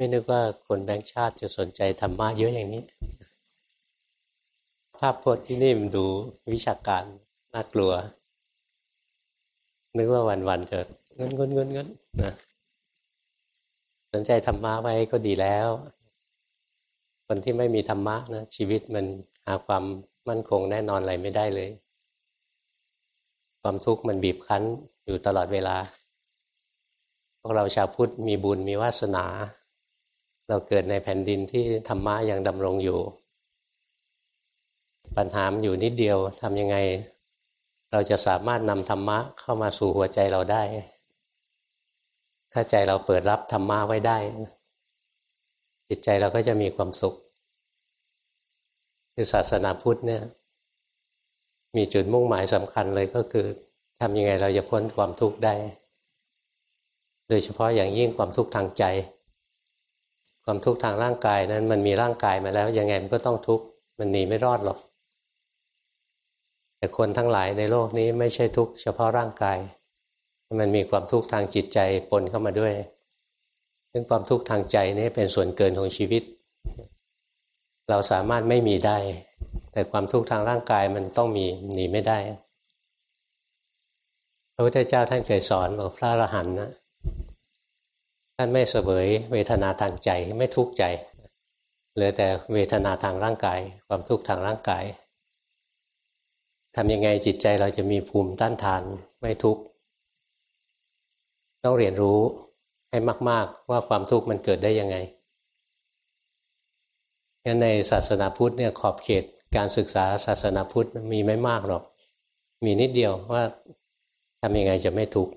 ไม่นึกว่าคนแบงค์ชาติจะสนใจธรรมะเยอะอย่างนี้ ภาพพจน์ที่นี่มันดูวิชาการน่ากลัว นึกว่าวันๆจะเงินเงินเงินเงินนะสนใจธรรมะไว้ก็ดีแล้ว คนที่ไม่มีธรรมะนะชีวิตมันหาความมั่นคงแน่นอนอะไรไม่ได้เลย ความทุกข์มันบีบคั้นอยู่ตลอดเวลาพวกเราชาวพุทธมีบุญมีวาสนา เราเกิดในแผ่นดินที่ธรรมะยังดำรงอยู่ ปัญหามอยู่นิดเดียวทำยังไง เราจะสามารถนำธรรมะเข้ามาสู่หัวใจเราได้ ถ้าใจเราเปิดรับธรรมะไว้ได้ จิตใจเราก็จะมีความสุข คือศาสนาพุทธเนี่ย มีจุดมุ่งหมายสำคัญเลยก็คือทำยังไงเราจะพ้นความทุกข์ได้ โดยเฉพาะอย่างยิ่งความทุกข์ทางใจ ความทุกข์ทางร่างกายนั้น มันมีร่างกายมาแล้ว ยังไงมันก็ต้องทุกข์มันหนีไม่รอดหรอก แต่คนทั้งหลายในโลกนี้ไม่ใช่ทุกข์เฉพาะร่างกาย มันมีความทุกข์ทางจิตใจปนเข้ามาด้วย ซึ่งความทุกข์ทางใจนี้เป็นส่วนเกินของชีวิต เราสามารถไม่มีได้ แต่ความทุกข์ทางร่างกายมันต้องมีหนีไม่ได้พระพุทธเจ้าท่านเคยสอนบอกพระอรหันต์นะ ท่านไม่เสวยเวทนาทางใจไม่ทุกข์ใจเหลือแต่เวทนาทางร่างกาย ความทุกข์ทางร่างกายทำยังไงจิตใจเราจะมีภูมิต้านทานไม่ทุกข์ต้องเรียนรู้ให้มาก ๆ ว่าความทุกข์มันเกิดได้ยังไงงั้นในศาสนาพุทธเนี่ยขอบเขตการศึกษาศาสนาพุทธมีไม่มากหรอก มีนิดเดียวว่าทำยังไงจะไม่ทุกข์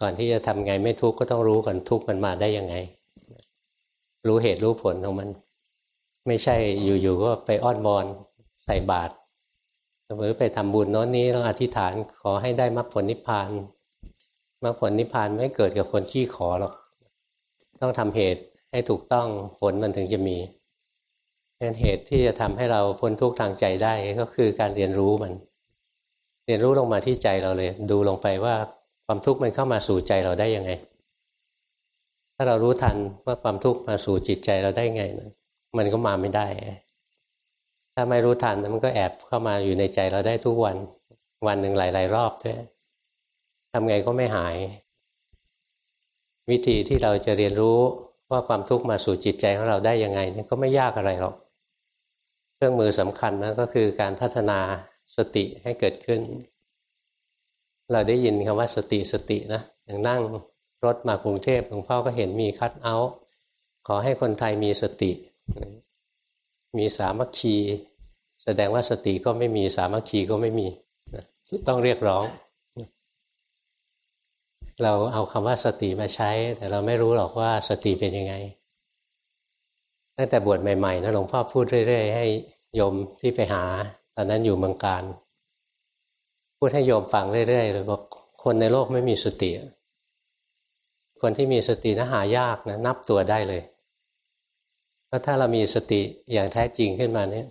ก่อนที่จะทำไงไม่ทุกข์ก็ต้องรู้ก่อนทุกข์มันมาได้ยังไง รู้เหตุรู้ผลของมัน ไม่ใช่อยู่ๆก็ไปอ้อนบอนใส่บาตรหรือไปทำบุญโน้นนี้ต้องอธิษฐานขอให้ได้มรรคผลนิพพานมรรคผลนิพพานไม่เกิดกับคนขี้ขอหรอก ต้องทำเหตุให้ถูกต้องผลมันถึงจะมีเป็นเหตุที่จะทำให้เราพ้นทุกข์ทางใจได้ก็คือการเรียนรู้มัน เรียนรู้ลงมาที่ใจเราเลย ดูลงไปว่า ความทุกข์มันเข้ามาสู่ใจเราได้ยังไง ถ้าเรารู้ทันว่าความทุกข์มาสู่จิตใจเราได้ไงนะมันก็มาไม่ได้ ถ้าไม่รู้ทันมันก็แอบเข้ามาอยู่ในใจเราได้ทุกวัน วันหนึ่งหลาย ๆ รอบด้วยทำไงก็ไม่หาย วิธีที่เราจะเรียนรู้ว่าความทุกข์มาสู่จิตใจของเราได้ยังไงนี่ก็ไม่ยากอะไรหรอก เครื่องมือสำคัญนะก็คือการพัฒนาสติให้เกิดขึ้น เราได้ยินคำว่าสติสตินะอย่างนั่งรถมากรุงเทพหลวงพ่อก็เห็นมีคัดเอาท์ขอให้คนไทยมีสติ มีสามัคคี แสดงว่าสติก็ไม่มีสามัคคีก็ไม่มีต้องเรียกร้อง เราเอาคำว่าสติมาใช้ แต่เราไม่รู้หรอกว่าสติเป็นยังไงตั้งแต่บวชใหม่ๆนะหลวงพ่อพูดเรื่อยๆให้โยมที่ไปหา ตอนนั้นอยู่เมืองการ พูดให้โยมฟังเรื่อยๆเลยบอกคนในโลกไม่มีสติ คนที่มีสตินะหายากนะนับตัวได้เลยเพราะถ้าเรามีสติอย่างแท้จริงขึ้นมาเนี่ย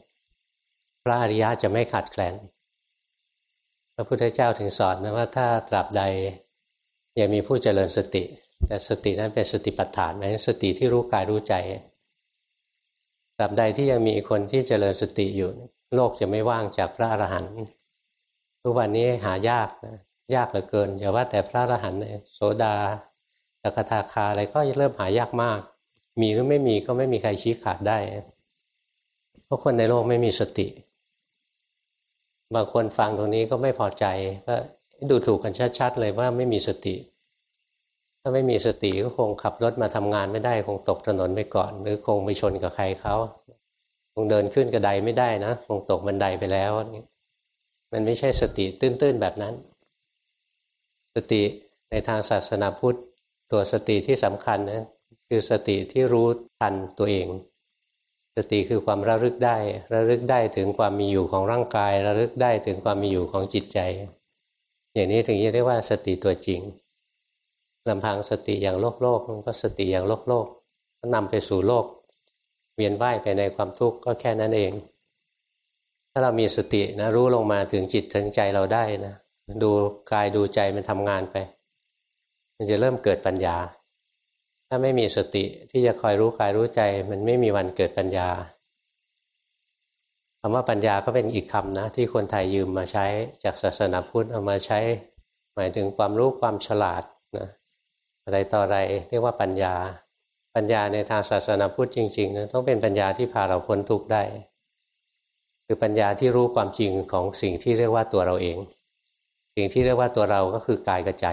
พระอริยะจะไม่ขาดแคลนพระพุทธเจ้าถึงสอนนะว่าถ้าตราบใดยังมีผู้เจริญสติ แต่สตินั้นเป็นสติปัฏฐานหมายถึงสติที่รู้กายรู้ใจตราบใดที่ยังมีคนที่เจริญสติอยู่ โลกจะไม่ว่างจากพระอรหันต์ ทุกวันนี้หายากนะยากเหลือเกินอย่าว่าแต่พระอรหันต์โสดาตกทาคาอะไรก็เริ่มหายากมาก มีหรือไม่มีก็ไม่มีใครชี้ขาดได้ เพราะคนในโลกไม่มีสติ บางคนฟังตรงนี้ก็ไม่พอใจว่าดูถูกกันชัดๆเลยว่าไม่มีสติ ถ้าไม่มีสติก็คงขับรถมาทำงานไม่ได้ คงตกถนนไปก่อน หรือคงไปชนกับใครเขาคงเดินขึ้นกระไดไม่ได้นะ คงตกบันไดไปแล้วนี่ มันไม่ใช่สติตื้นๆแบบนั้น สติในทางศาสนาพุทธ ตัวสติที่สำคัญนะคือสติที่รู้ทันตัวเอง สติคือความระลึกได้ ระลึกได้ถึงความมีอยู่ของร่างกาย ระลึกได้ถึงความมีอยู่ของจิตใจ อย่างนี้ถึงจะเรียกว่าสติตัวจริงลำพังสติอย่างโลกโลกก็สติอย่างโลกโลกก็นำไปสู่โลก เวียนว่ายไปในความทุกข์ก็แค่นั้นเอง ถ้าเรามีสตินะรู้ลงมาถึงจิตถึงใจเราได้นะดูกายดูใจมันทำงานไป มันจะเริ่มเกิดปัญญา ถ้าไม่มีสติที่จะคอยรู้กายรู้ใจ มันไม่มีวันเกิดปัญญาคำว่าปัญญาก็เป็นอีกคำนะ ที่คนไทยยืมมาใช้จากศาสนาพุทธเอามาใช้ หมายถึงความรู้ความฉลาดนะอะไรต่ออะไรเรียกว่าปัญญา ปัญญาในทางศาสนาพุทธจริงๆนะต้องเป็นปัญญาที่พาเราพ้นทุกข์ได้ คือปัญญาที่รู้ความจริงของสิ่งที่เรียกว่าตัวเราเอง สิ่งที่เรียกว่าตัวเราก็คือกายกับใจ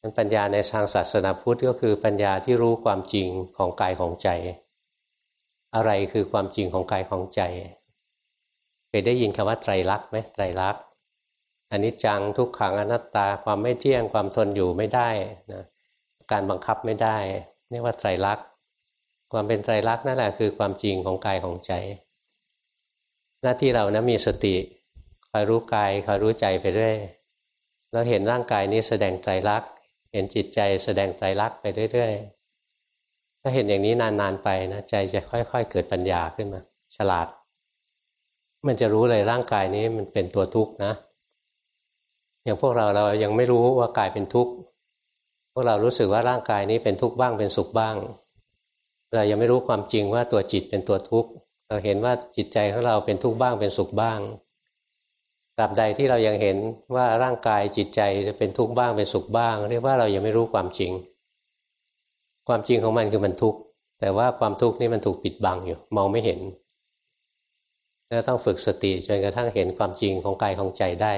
นั้นปัญญาในทางศาสนาพุทธก็คือปัญญาที่รู้ความจริงของกายของใจ อะไรคือความจริงของกายของใจเคยได้ยินคำว่าไตรลักษณ์ไหมไตรลักษณ์อันิจจังทุกขังอนัตตาความไม่เที่ยงความทนอยู่ไม่ได้นะการบังคับไม่ได้เรียกว่าไตรลักษณ์ความเป็นไตรลักษณ์นั่นแหละคือความจริงของกายของใจ หน้าที่เรานะมีสติคอยรู้กายคอยรู้ใจไปเรื่อยเราเห็นร่างกายนี้แสดงไตรลักเห็นจิตใจแสดงไตรลักไปเรื่อยๆถ้าเห็นอย่างนี้นานๆไปนะใจจะค่อย ๆ เกิดปัญญาขึ้นมา ฉลาด มันจะรู้เลยร่างกายนี้มันเป็นตัวทุกข์นะ อย่างพวกเราเรายังไม่รู้ว่ากายเป็นทุกข์พวกเรารู้สึกว่าร่างกายนี้เป็นทุกข์บ้างเป็นสุขบ้าง เรายังไม่รู้ความจริงว่าตัวจิตเป็นตัวทุกข์ เราเห็นว่าจิตใจของเราเป็นทุกข์บ้างเป็นสุขบ้างตราบใดที่เรายังเห็นว่าร่างกายจิตใจจะเป็นทุกข์บ้างเป็นสุขบ้าง เรียกว่าเรายังไม่รู้ความจริง ความจริงของมันคือมันทุกข์แต่ว่าความทุกข์นี่มันถูกปิดบังอยู่มองไม่เห็นแล้วต้องฝึกสติจนกระทั่งเห็นความจริงของกายของใจได้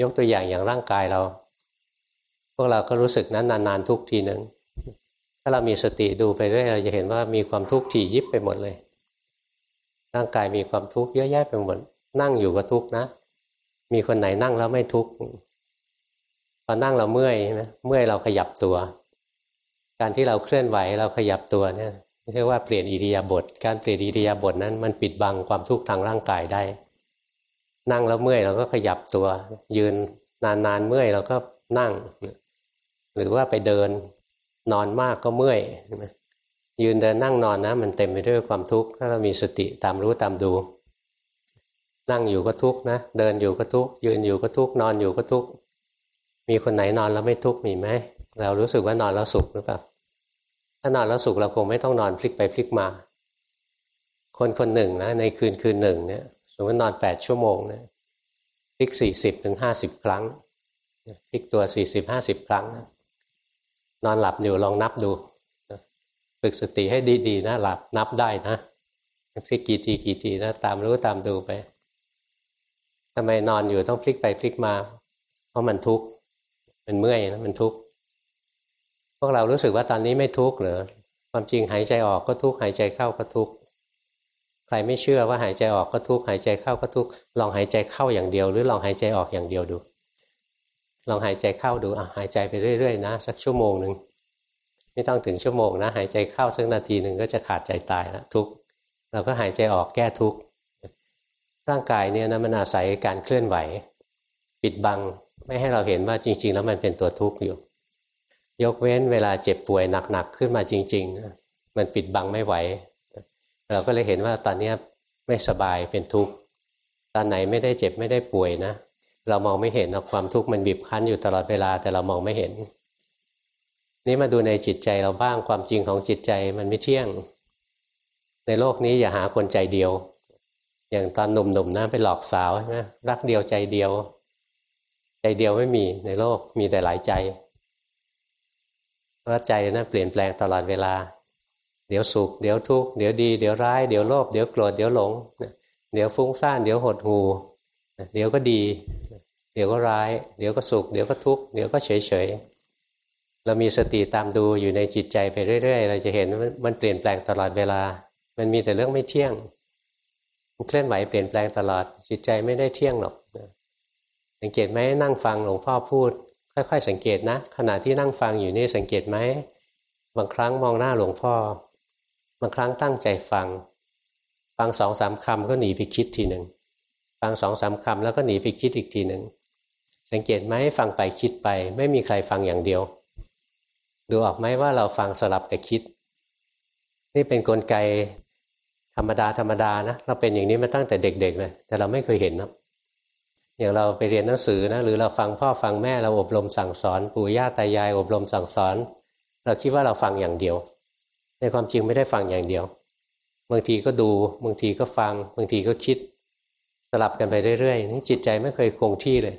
ยกตัวอย่างอย่างร่างกายเรา พวกเราก็รู้สึกนั้นนานๆทุกทีหนึ่งถ้าเรามีสติดูไปเรื่อยเราจะเห็นว่ามีความทุกข์ที่ยิบไปหมดเลย ร่างกายมีความทุกข์เยอะแยะไปหมดนั่งอยู่ก็ทุกข์นะ มีคนไหนนั่งแล้วไม่ทุกข์พอนั่งเราเมื่อยใช่ไหมเมื่อยเราขยับตัว การที่เราเคลื่อนไหวเราขยับตัวเนี่ยเรียกว่าเปลี่ยนอิริยาบถการเปลี่ยนอิริยาบถนั้นมันปิดบังความทุกข์ทางร่างกายได้ นั่งแล้วเมื่อยเราก็ขยับตัว ยืนนานๆเมื่อยเราก็นั่ง หรือว่าไปเดินนอนมากก็เมื่อยใช่ไหม ยืนเดินนั่งนอนนะ มันเต็มไปด้วยความทุกข์ถ้าเรามีสติตามรู้ตามดู นั่งอยู่ก็ทุกข์นะ เดินอยู่ก็ทุกข์ยืนอยู่ก็ทุกข์นอนอยู่ก็ทุกข์มีคนไหนนอนแล้วไม่ทุกข์มีไหมเรารู้สึกว่านอนแล้วสุขหรือเปล่าถ้านอนแล้วสุขเราคงไม่ต้องนอนพลิกไปพลิกมา คนคนหนึ่งนะในคืนคืนหนึ่งเนี่ยสมมตินอนแปดชั่วโมงเนะพลิกสี่สิบถึงห้าสิบครั้งพลิกตัวสี่สิบห้าสิบครั้ง นอนหลับอยู่ลองนับดู ฝึกสติให้ดีๆนะหลับนับได้นะพลิกกี่ทีกี่ทีนะตามรู้ตามดูไปทำไมนอนอยู่ต้องพลิกไปพลิกมา เพราะมันทุกข์มันเมื่อยนะมันทุกข์พวกเรารู้สึกว่าตอนนี้ไม่ทุกข์เหรอความจริงหายใจออกก็ทุกข์หายใจเข้าก็ทุกข์ใครไม่เชื่อว่าหายใจออกก็ทุกข์หายใจเข้าก็ทุกข์ลองหายใจเข้าอย่างเดียว หรือลองหายใจออกอย่างเดียวดู ลองหายใจเข้าดูอะหายใจไปเรื่อยๆนะ สักชั่วโมงหนึ่ง ไม่ต้องถึงชั่วโมงนะหายใจเข้าสักนาทีหนึ่งก็จะขาดใจตายแล้วทุกเราก็หายใจออกแก้ทุกข์ร่างกายเนี่ยนะมันอาศัยการเคลื่อนไหว ปิดบังไม่ให้เราเห็นว่าจริง ๆ แล้วมันเป็นตัวทุกข์อยู่ ยกเว้นเวลาเจ็บป่วยหนักๆขึ้นมาจริงๆมันปิดบังไม่ไหว เราก็เลยเห็นว่าตอนนี้ไม่สบายเป็นทุกข์ตอนไหนไม่ได้เจ็บไม่ได้ป่วยนะ เรามองไม่เห็นความทุกข์มันบีบคั้นอยู่ตลอดเวลาแต่เรามองไม่เห็น นี่มาดูในจิตใจเราบ้างความจริงของจิตใจมันไม่เที่ยง ในโลกนี้อย่าหาคนใจเดียว อย่างตอนหนุ่มๆนะไปหลอกสาวใช่ไหมรักเดียวใจเดียว ใจเดียวไม่มีในโลกมีแต่หลายใจเพราะใจนะั้นเปลี่ยนแปลงตลอดเวลา เดี๋ยวสุขเดี๋ยวทุกข์เดี๋ยวดีเดี๋ยวร้ายเดี๋ยวโลภเดี๋ยวโกรธเดี๋ยวหลง เดี๋ยวฟุ้งซ่านเดี๋ยวหดหูเดี๋ยวก็ดี เดี๋ยวก็ร้าย เดี๋ยวก็สุขเดี๋ยวก็ทุกข์เดี๋ยวก็เฉยเฉย เรามีสติตามดูอยู่ในจิตใจไปเรื่อย ๆ เราจะเห็นมันเปลี่ยนแปลงตลอดเวลา มันมีแต่เรื่องไม่เที่ยง มันเคลื่อนไหวเปลี่ยนแปลงตลอด จิตใจไม่ได้เที่ยงหรอกสังเกตไหมนั่งฟังหลวงพ่อพูด ค่อยๆ สังเกตนะ ขณะที่นั่งฟังอยู่นี่สังเกตไหมบางครั้งมองหน้าหลวงพ่อ บางครั้งตั้งใจฟัง ฟังสองสามคำก็หนีไปคิดทีหนึ่งฟังสองสามคำแล้วก็หนีไปคิดอีกทีหนึ่งสังเกตไหมฟังไปคิดไป ไม่มีใครฟังอย่างเดียว ดูออกไหมว่าเราฟังสลับกับคิด นี่เป็นนกลไกธรรมดาธรรมดานะเราเป็นอย่างนี้มาตั้งแต่เด็ก ๆ เลย แต่เราไม่เคยเห็นนะอย่างเราไปเรียนหนังสือนะหรือเราฟังพ่อฟังแม่เราอบรมสั่งสอน ปู่ย่าตายาย อบรมสั่งสอน เราคิดว่าเราฟังอย่างเดียว ในความจริงไม่ได้ฟังอย่างเดียว บางทีก็ดูบางทีก็ฟัง บางทีก็คิด สลับกันไปเรื่อยๆนี่จิตใจไม่เคยคงที่เลย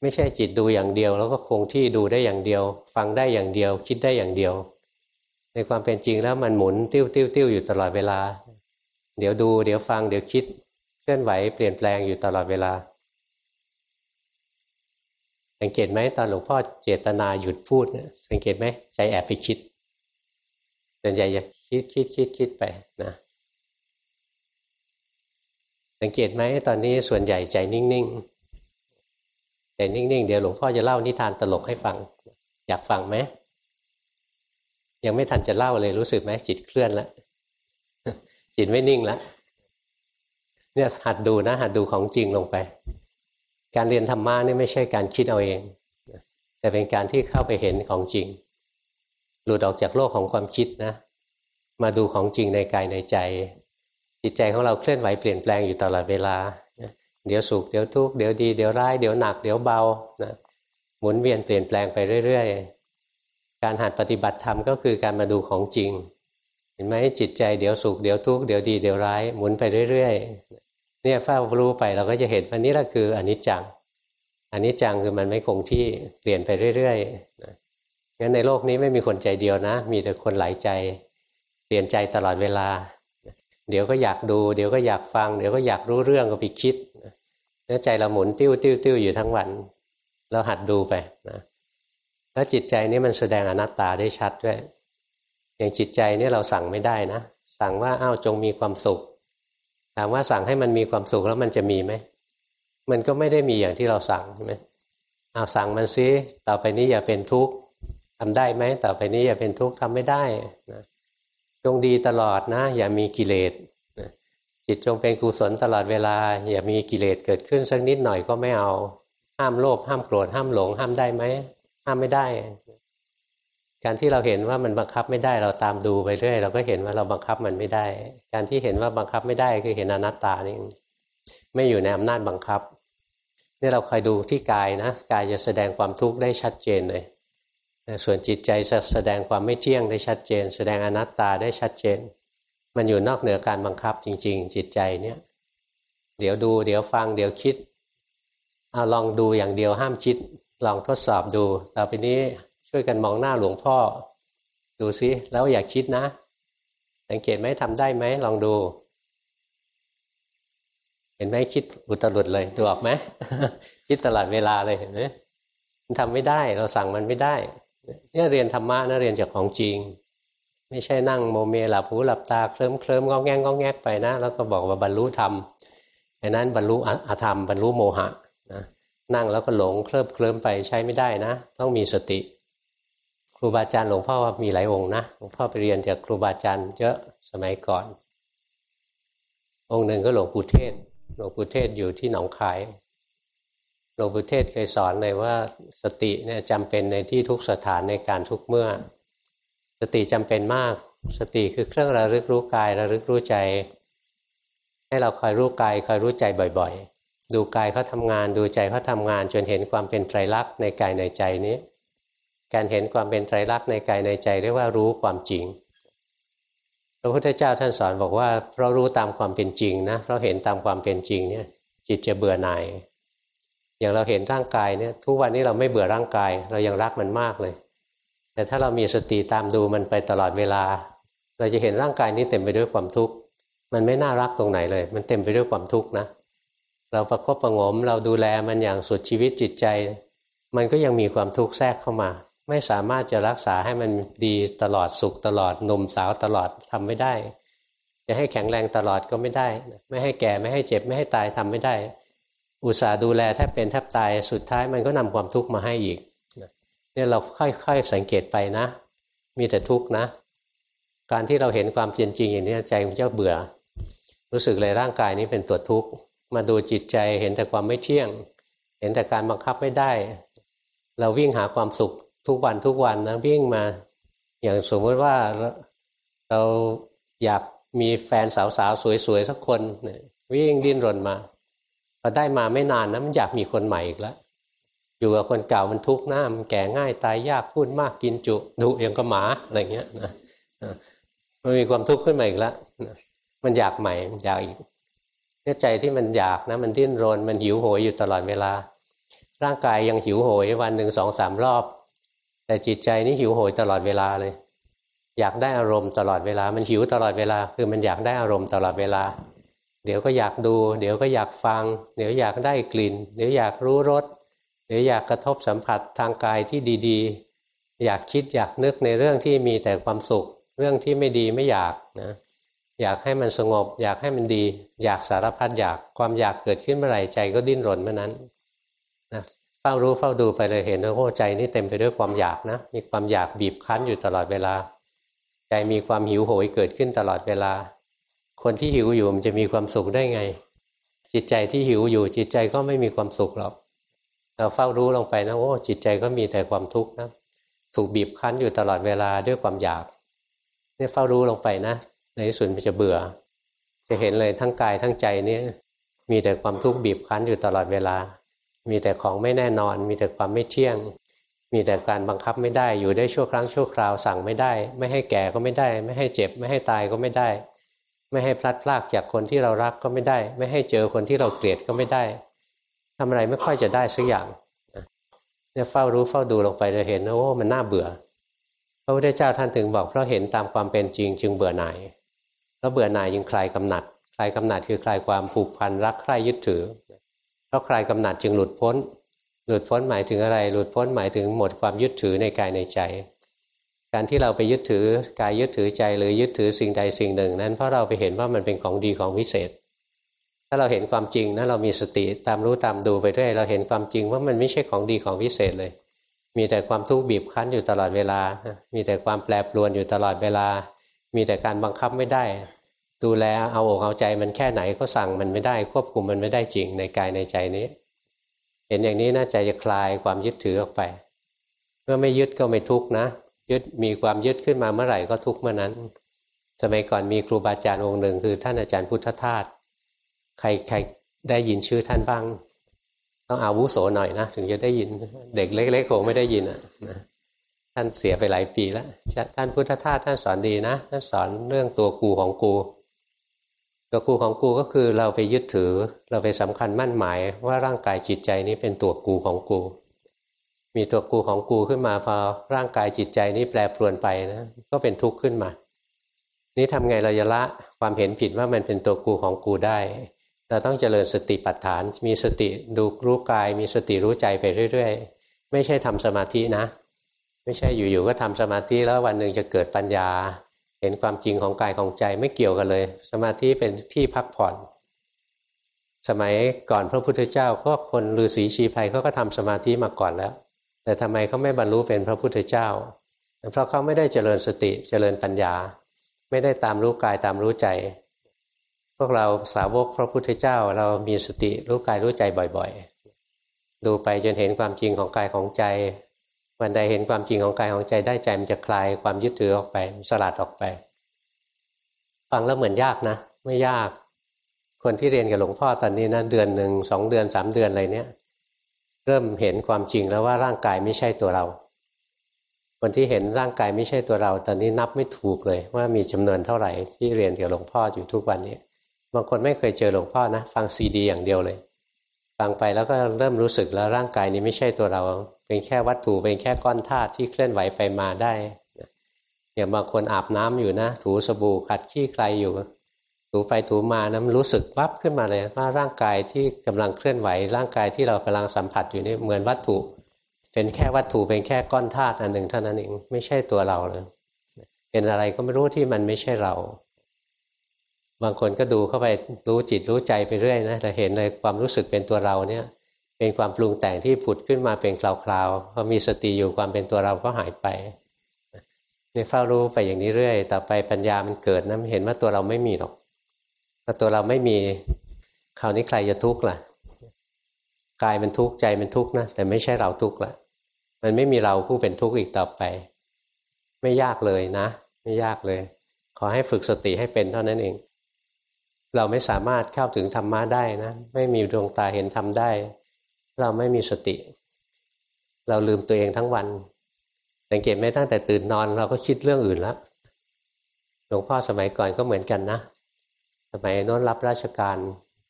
ไม่ใช่จิตดูอย่างเดียว แล้วก็คงที่ดูได้อย่างเดียว ฟังได้อย่างเดียว คิดได้อย่างเดียว ในความเป็นจริงแล้วมันหมุนติ้วติ้วติ้วอยู่ตลอดเวลา เดี๋ยวดูเดี๋ยวฟังเดี๋ยวคิดเคลื่อนไหวเปลี่ยนแปลงอยู่ตลอดเวลาสังเกตไหมตอนหลวงพ่อเจตนาหยุดพูดสังเกตไหมใจแอบไปคิดส่วนใหญ่จะคิดคิดคิดคิดไปนะสังเกตไหมตอนนี้ส่วนใหญ่ใจนิ่งๆ ใจนิ่งๆ เดี๋ยวหลวงพ่อจะเล่านิทานตลกให้ฟัง อยากฟังไหม ยังไม่ทันจะเล่าเลยรู้สึกไหมจิตเคลื่อนแล้วจิตไม่นิ่งแล้วเนี่ยหัดดูนะ หัดดูของจริงลงไป การเรียนธรรมะนี่ไม่ใช่การคิดเอาเอง แต่เป็นการที่เข้าไปเห็นของจริง หลุดออกจากโลกของความคิดนะ มาดูของจริงในกายในใจ จิตใจของเราเคลื่อนไหวเปลี่ยนแปลงอยู่ตลอดเวลา เดี๋ยวสุขเดี๋ยวทุกข์เดี๋ยวดีเดี๋ยวร้ายเดี๋ยวหนักเดี๋ยวเบานะหมุนเวียนเปลี่ยนแปลงไปเรื่อย ๆ การหัดปฏิบัติธรรมก็คือการมาดูของจริง เห็นไหมจิตใจเดี๋ยวสุขเดี๋ยวทุกข์เดี๋ยวดีเดี๋ยวร้ายหมุนไปเรื่อยๆเนี่ยเฝ้ารู้ไปเราก็จะเห็นว่านี่แหละคืออนิจจังอนิจจังคือมันไม่คงที่เปลี่ยนไปเรื่อยๆงั้นในโลกนี้ไม่มีคนใจเดียวนะ มีแต่คนหลายใจ เปลี่ยนใจตลอดเวลา เดี๋ยวก็อยากดู เดี๋ยวก็อยากฟัง เดี๋ยวก็อยากรู้เรื่องก็ไปคิด แล้วใจเราหมุนติ้วติ้วติ้วอยู่ทั้งวัน เราหัดดูไปนะแล้วจิตใจนี้มันแสดงอนัตตาได้ชัดด้วย อย่างจิตใจนี่เราสั่งไม่ได้นะสั่งว่าอ้าวจงมีความสุขถามว่าสั่งให้มันมีความสุขแล้วมันจะมีไหมมันก็ไม่ได้มีอย่างที่เราสั่งใช่ไหมเอาสั่งมันซิต่อไปนี้อย่าเป็นทุกข์ทำได้ไหมต่อไปนี้อย่าเป็นทุกข์ทำไม่ได้นะจงดีตลอดนะ อย่ามีกิเลส จิตจงเป็นกุศลตลอดเวลา อย่ามีกิเลสเกิดขึ้นสักนิดหน่อยก็ไม่เอา ห้ามโลภห้ามโกรธห้ามหลง ห้ามได้ไหมห้ามไม่ได้ การที่เราเห็นว่ามันบังคับไม่ได้เราตามดูไปเรื่อยเราก็เห็นว่าเราบังคับมันไม่ได้ การที่เห็นว่าบังคับไม่ได้คือเห็นอนัตตานี่ไม่อยู่ในอำนาจบังคับนี่เราคอยดูที่กายนะกายจะแสดงความทุกข์ได้ชัดเจนเลยส่วนจิตใจจะแสดงความไม่เที่ยงได้ชัดเจน แสดงอนัตตาได้ชัดเจน มันอยู่นอกเหนือการบังคับจริง ๆ จิตใจเนี่ย เดี๋ยวดู เดี๋ยวฟังเดี๋ยวคิดเอาลองดูอย่างเดียวห้ามคิด ลองทดสอบดูต่อไปนี้ช่วยกันมองหน้าหลวงพ่อ ดูซิแล้วอย่าคิดนะ สังเกตไหมทำได้ไหมลองดู เห็นไหมคิดอุตรุดเลยดูออกไหมคิดตลอดเวลาเลยเห็นไหมมันทำไม่ได้เราสั่งมันไม่ได้ เนี่ยเรียนธรรมะนะเรียนจากของจริง ไม่ใช่นั่งโมเมหลับหูหลับตาเคลิ้มเคลิ้มงอแงงงอแงกไปนะ แล้วก็บอกว่าบรรลุธรรมอันนั้นบรรลุอธรรมบรรลุโมหะนะนั่งแล้วก็หลงเคลิ้มเคลิ้มไปใช้ไม่ได้นะ ต้องมีสติ ครูบาอาจารย์หลวงพ่อมีหลายองค์นะหลวงพ่อไปเรียนจากครูบาอาจารย์เยอะสมัยก่อน องค์หนึ่งก็หลวงปู่เทศหลวงปู่เทศอยู่ที่หนองคายหลวงปู่เทศเคยสอนเลยว่าสติเนี่ยจำเป็นในที่ทุกสถานในการทุกเมื่อ สติจำเป็นมาก สติคือเครื่องระลึกรู้กายระลึกรู้ใจ ให้เราคอยรู้กายคอยรู้ใจบ่อยๆ ดูกายเขาทางานดูใจเขาทางาน จนเห็นความเป็นไตรลักษณ์ในกายในใจนี้ การเห็นความเป็นไตรลักษณ์ในกายในใจเรียกว่ารู้ความจริงพระพุทธเจ้าท่านสอนบอกว่าเรารู้ตามความเป็นจริงนะเราเห็นตามความเป็นจริงเนี่ยจิตจะเบื่อหน่ายอย่างเราเห็นร่างกายเนี่ยทุกวันนี้เราไม่เบื่อร่างกาย เรายังรักมันมากเลย แต่ถ้าเรามีสติตามดูมันไปตลอดเวลา เราจะเห็นร่างกายนี้เต็มไปด้วยความทุกข์ มันไม่น่ารักตรงไหนเลย มันเต็มไปด้วยความทุกข์นะ เราประคบประงม เราดูแลมันอย่างสุดชีวิตจิตใจ มันก็ยังมีความทุกข์แทรกเข้ามา ไม่สามารถจะรักษาให้มันดีตลอดสุขตลอดหนุ่มสาวตลอดทำไม่ได้ จะให้แข็งแรงตลอดก็ไม่ได้ ไม่ให้แก่ไม่ให้เจ็บไม่ให้ตายทำไม่ได้ อุตส่าห์ดูแลแทบเป็นแทบตายสุดท้ายมันก็นำความทุกข์มาให้อีก เนี่ยเราค่อยๆสังเกตไปนะ มีแต่ทุกข์นะ การที่เราเห็นความจริงจริงอย่างนี้ใจมันจะเบื่อ รู้สึกเลยร่างกายนี้เป็นตัวทุกข์มาดูจิตใจเห็นแต่ความไม่เที่ยง เห็นแต่การบังคับไม่ได้ เราวิ่งหาความสุขทุกวันทุกวันนะวิ่งมา อย่างสมมติว่าเราอยากมีแฟนสาวๆสวยๆสักคนวิ่งดิ้นรนมาพอได้มาไม่นานนะมันอยากมีคนใหม่อีกแล้ว อยู่กับคนเก่ามันทุกข์นะมันแก่ง่ายตายยากพูดมากกินจุดุอย่างกับหมาอะไรเงี้ยนะมันมีความทุกข์ขึ้นมาอีกแล้วมันอยากใหม่มันอยากอีกเนี่ยใจที่มันอยากนะ มันดิ้นรนมันหิวโหยอยู่ตลอดเวลา ร่างกายยังหิวโหยวันหนึ่งสองสามรอบ แต่จิตใจนี่หิวโหยตลอดเวลาเลย อยากได้อารมณ์ตลอดเวลา มันหิวตลอดเวลา คือมันอยากได้อารมณ์ตลอดเวลา เดี๋ยวก็อยากดู เดี๋ยวก็อยากฟัง เดี๋ยวอยากได้กลิ่น เดี๋ยวอยากรู้รส เดี๋ยวอยากกระทบสัมผัสทางกายที่ดีๆ อยากคิดอยากนึกในเรื่องที่มีแต่ความสุข เรื่องที่ไม่ดีไม่อยากนะอยากให้มันสงบ อยากให้มันดี อยากสารพัดอยากความอยากเกิดขึ้นเมื่อไหร่ใจก็ดิ้นรนเมื่อนั้นนะเฝ้ารู้เฝ้าดูไปเลยเห็นว่าโอ้ใจนี่เต็มไปด้วยความอยากนะมีความอยากบีบคั้นอยู่ตลอดเวลา ใจมีความหิวโหยเกิดขึ้นตลอดเวลา คนที่หิวอยู่มันจะมีความสุขได้ไง จิตใจที่หิวอยู่จิตใจก็ไม่มีความสุขหรอก เราเฝ้ารู้ลงไปนะโอ้จิตใจก็มีแต่ความทุกข์นะถูกบีบคั้นอยู่ตลอดเวลาด้วยความอยากเนี่ยเฝ้ารู้ลงไปนะ ในที่สุดมันจะเบื่อ จะเห็นเลยทั้งกายทั้งใจนี่มีแต่ความทุกข์บีบคั้นอยู่ตลอดเวลา มีแต่ของไม่แน่นอน มีแต่ความไม่เที่ยง มีแต่การบังคับไม่ได้อยู่ได้ชั่วครั้งชั่วคราวสั่งไม่ได้ ไม่ให้แก่ก็ไม่ได้ ไม่ให้เจ็บ ไม่ให้ตายก็ไม่ได้ ไม่ให้พลัดพรากจากคนที่เรารักก็ไม่ได้ ไม่ให้เจอคนที่เราเกลียดก็ไม่ได้ ทำอะไรไม่ค่อยจะได้สักอย่างเนี่ยเฝ้ารู้เฝ้าดูลงไปจะเห็นโอ้มันน่าเบื่อ พระพุทธเจ้าท่านถึงบอกเพราะเห็นตามความเป็นจริงจึงเบื่อหน่ายแล้วเบื่อหน่ายจึงคลายกำหนัด คลายกำหนัดคือคลายความผูกพันรักใคร่ยึดถือ เพราะคลายกำหนัดจึงหลุดพ้น หลุดพ้นหมายถึงอะไร หลุดพ้นหมายถึงหมดความยึดถือในกายในใจ การที่เราไปยึดถือกายยึดถือใจหรือยึดถือสิ่งใดสิ่งหนึ่ง นั้นเพราะเราไปเห็นว่ามันเป็นของดีของวิเศษ ถ้าเราเห็นความจริงนะเรามีสติตามรู้ตามดูไปด้วยเราเห็นความจริงว่ามันไม่ใช่ของดีของวิเศษเลย มีแต่ความทุกข์บีบคั้นอยู่ตลอดเวลา มีแต่ความแปรปรวนอยู่ตลอดเวลา มีแต่การบังคับไม่ได้ ดูแลเอาอกเอาใจมันแค่ไหนก็สั่งมันไม่ได้ ควบคุมมันไม่ได้จริงในกายในใจนี้ เห็นอย่างนี้น่าใจจะคลายความยึดถือออกไป เมื่อไม่ยึดก็ไม่ทุกข์นะ ยึดมีความยึดขึ้นมาเมื่อไหร่ก็ทุกข์เมื่อนั้น สมัยก่อนมีครูบาอาจารย์องค์หนึ่งคือท่านอาจารย์พุทธทาส ใครใครได้ยินชื่อท่านบ้าง ต้องอาวุโสหน่อยนะถึงจะได้ยินเด็กเล็กๆคงไม่ได้ยินอะท่านเสียไปหลายปีแล้วท่านพุทธทาสท่านสอนดีนะท่านสอนเรื่องตัวกูของกู ตัวกูของกูก็คือเราไปยึดถือเราไปสำคัญมั่นหมายว่าร่างกายจิตใจนี้เป็นตัวกูของกู มีตัวกูของกูขึ้นมาพอร่างกายจิตใจนี้แปรปรวนไปนะก็เป็นทุกข์ขึ้นมา นี่ทำไงเราจะละความเห็นผิดว่ามันเป็นตัวกูของกูได้ เราต้องเจริญสติปัฏฐาน มีสติดูรู้กาย มีสติรู้ใจไปเรื่อย ๆ ไม่ใช่ทำสมาธินะ ไม่ใช่อยู่ๆก็ทำสมาธิแล้ววันหนึ่งจะเกิดปัญญา เห็นความจริงของกายของใจไม่เกี่ยวกันเลย สมาธิเป็นที่พักผ่อน สมัยก่อนพระพุทธเจ้าก็คนฤาษีชีไพรเขาก็ทำสมาธิมาก่อนแล้ว แต่ทำไมเขาไม่บรรลุเป็นพระพุทธเจ้า เพราะเขาไม่ได้เจริญสติเจริญปัญญา ไม่ได้ตามรู้กายตามรู้ใจ พวกเราสาวกพระพุทธเจ้าเรามีสติรู้กายรู้ใจบ่อย ๆ ดูไปจนเห็นความจริงของกายของใจ วันใดเห็นความจริงของกายของใจได้ใจมันจะคลายความยึดถือออกไปสลัดออกไป ฟังแล้วเหมือนยากนะ ไม่ยาก คนที่เรียนกับหลวงพ่อตอนนี้นะเดือนหนึ่งสองเดือนสามเดือนอะไรเนี้ยเริ่มเห็นความจริงแล้วว่าร่างกายไม่ใช่ตัวเรา คนที่เห็นร่างกายไม่ใช่ตัวเรา ตอนนี้นับไม่ถูกเลย ว่ามีจำนวนเท่าไหร่ที่เรียนกับหลวงพ่ออยู่ทุกวันนี้ บางคนไม่เคยเจอหลวงพ่อนะ ฟังซีดี อย่างเดียวเลย ฟังไปแล้วก็เริ่มรู้สึกแล้วร่างกายนี้ไม่ใช่ตัวเรา เป็นแค่วัตถุเป็นแค่ก้อนธาตุที่เคลื่อนไหวไปมาได้อย่างบางคนอาบน้ำอยู่นะ ถูสบู่ขัดขี้ใครอยู่ ถูไปถูมานะมันรู้สึกวับขึ้นมาเลยว่าร่างกายที่กำลังเคลื่อนไหว ร่างกายที่เรากำลังสัมผัสอยู่นี่เหมือนวัตถุ เป็นแค่วัตถุเป็นแค่ก้อนธาตุอันหนึ่งเท่านั้นเองไม่ใช่ตัวเราเลยเป็นอะไรก็ไม่รู้ที่มันไม่ใช่เรา บางคนก็ดูเข้าไปรู้จิตรู้ใจไปเรื่อยนะแต่เห็นเลยความรู้สึกเป็นตัวเราเนี่ย เป็นความปรุงแต่งที่ผุดขึ้นมาเป็นคราวๆพอมีสติอยู่ความเป็นตัวเราก็หายไปในเฝ้ารู้ไปอย่างนี้เรื่อย ต่อไปปัญญามันเกิดนะเห็นว่าตัวเราไม่มีหรอกพอตัวเราไม่มีคราวนี้ใครจะทุกข์ล่ะกายมันทุกข์ใจมันทุกข์นะแต่ไม่ใช่เราทุกข์ละมันไม่มีเราผู้เป็นทุกข์อีกต่อไป ไม่ยากเลยนะ ไม่ยากเลย ขอให้ฝึกสติให้เป็นเท่านั้นเอง เราไม่สามารถเข้าถึงธรรมะได้นะ ไม่มีดวงตาเห็นธรรมได้ เราไม่มีสติ เราลืมตัวเองทั้งวันสังเกตไหมตั้งแต่ตื่นนอนเราก็คิดเรื่องอื่นแล้วหลวงพ่อสมัยก่อนก็เหมือนกันนะ สมัยโน้นรับราชการ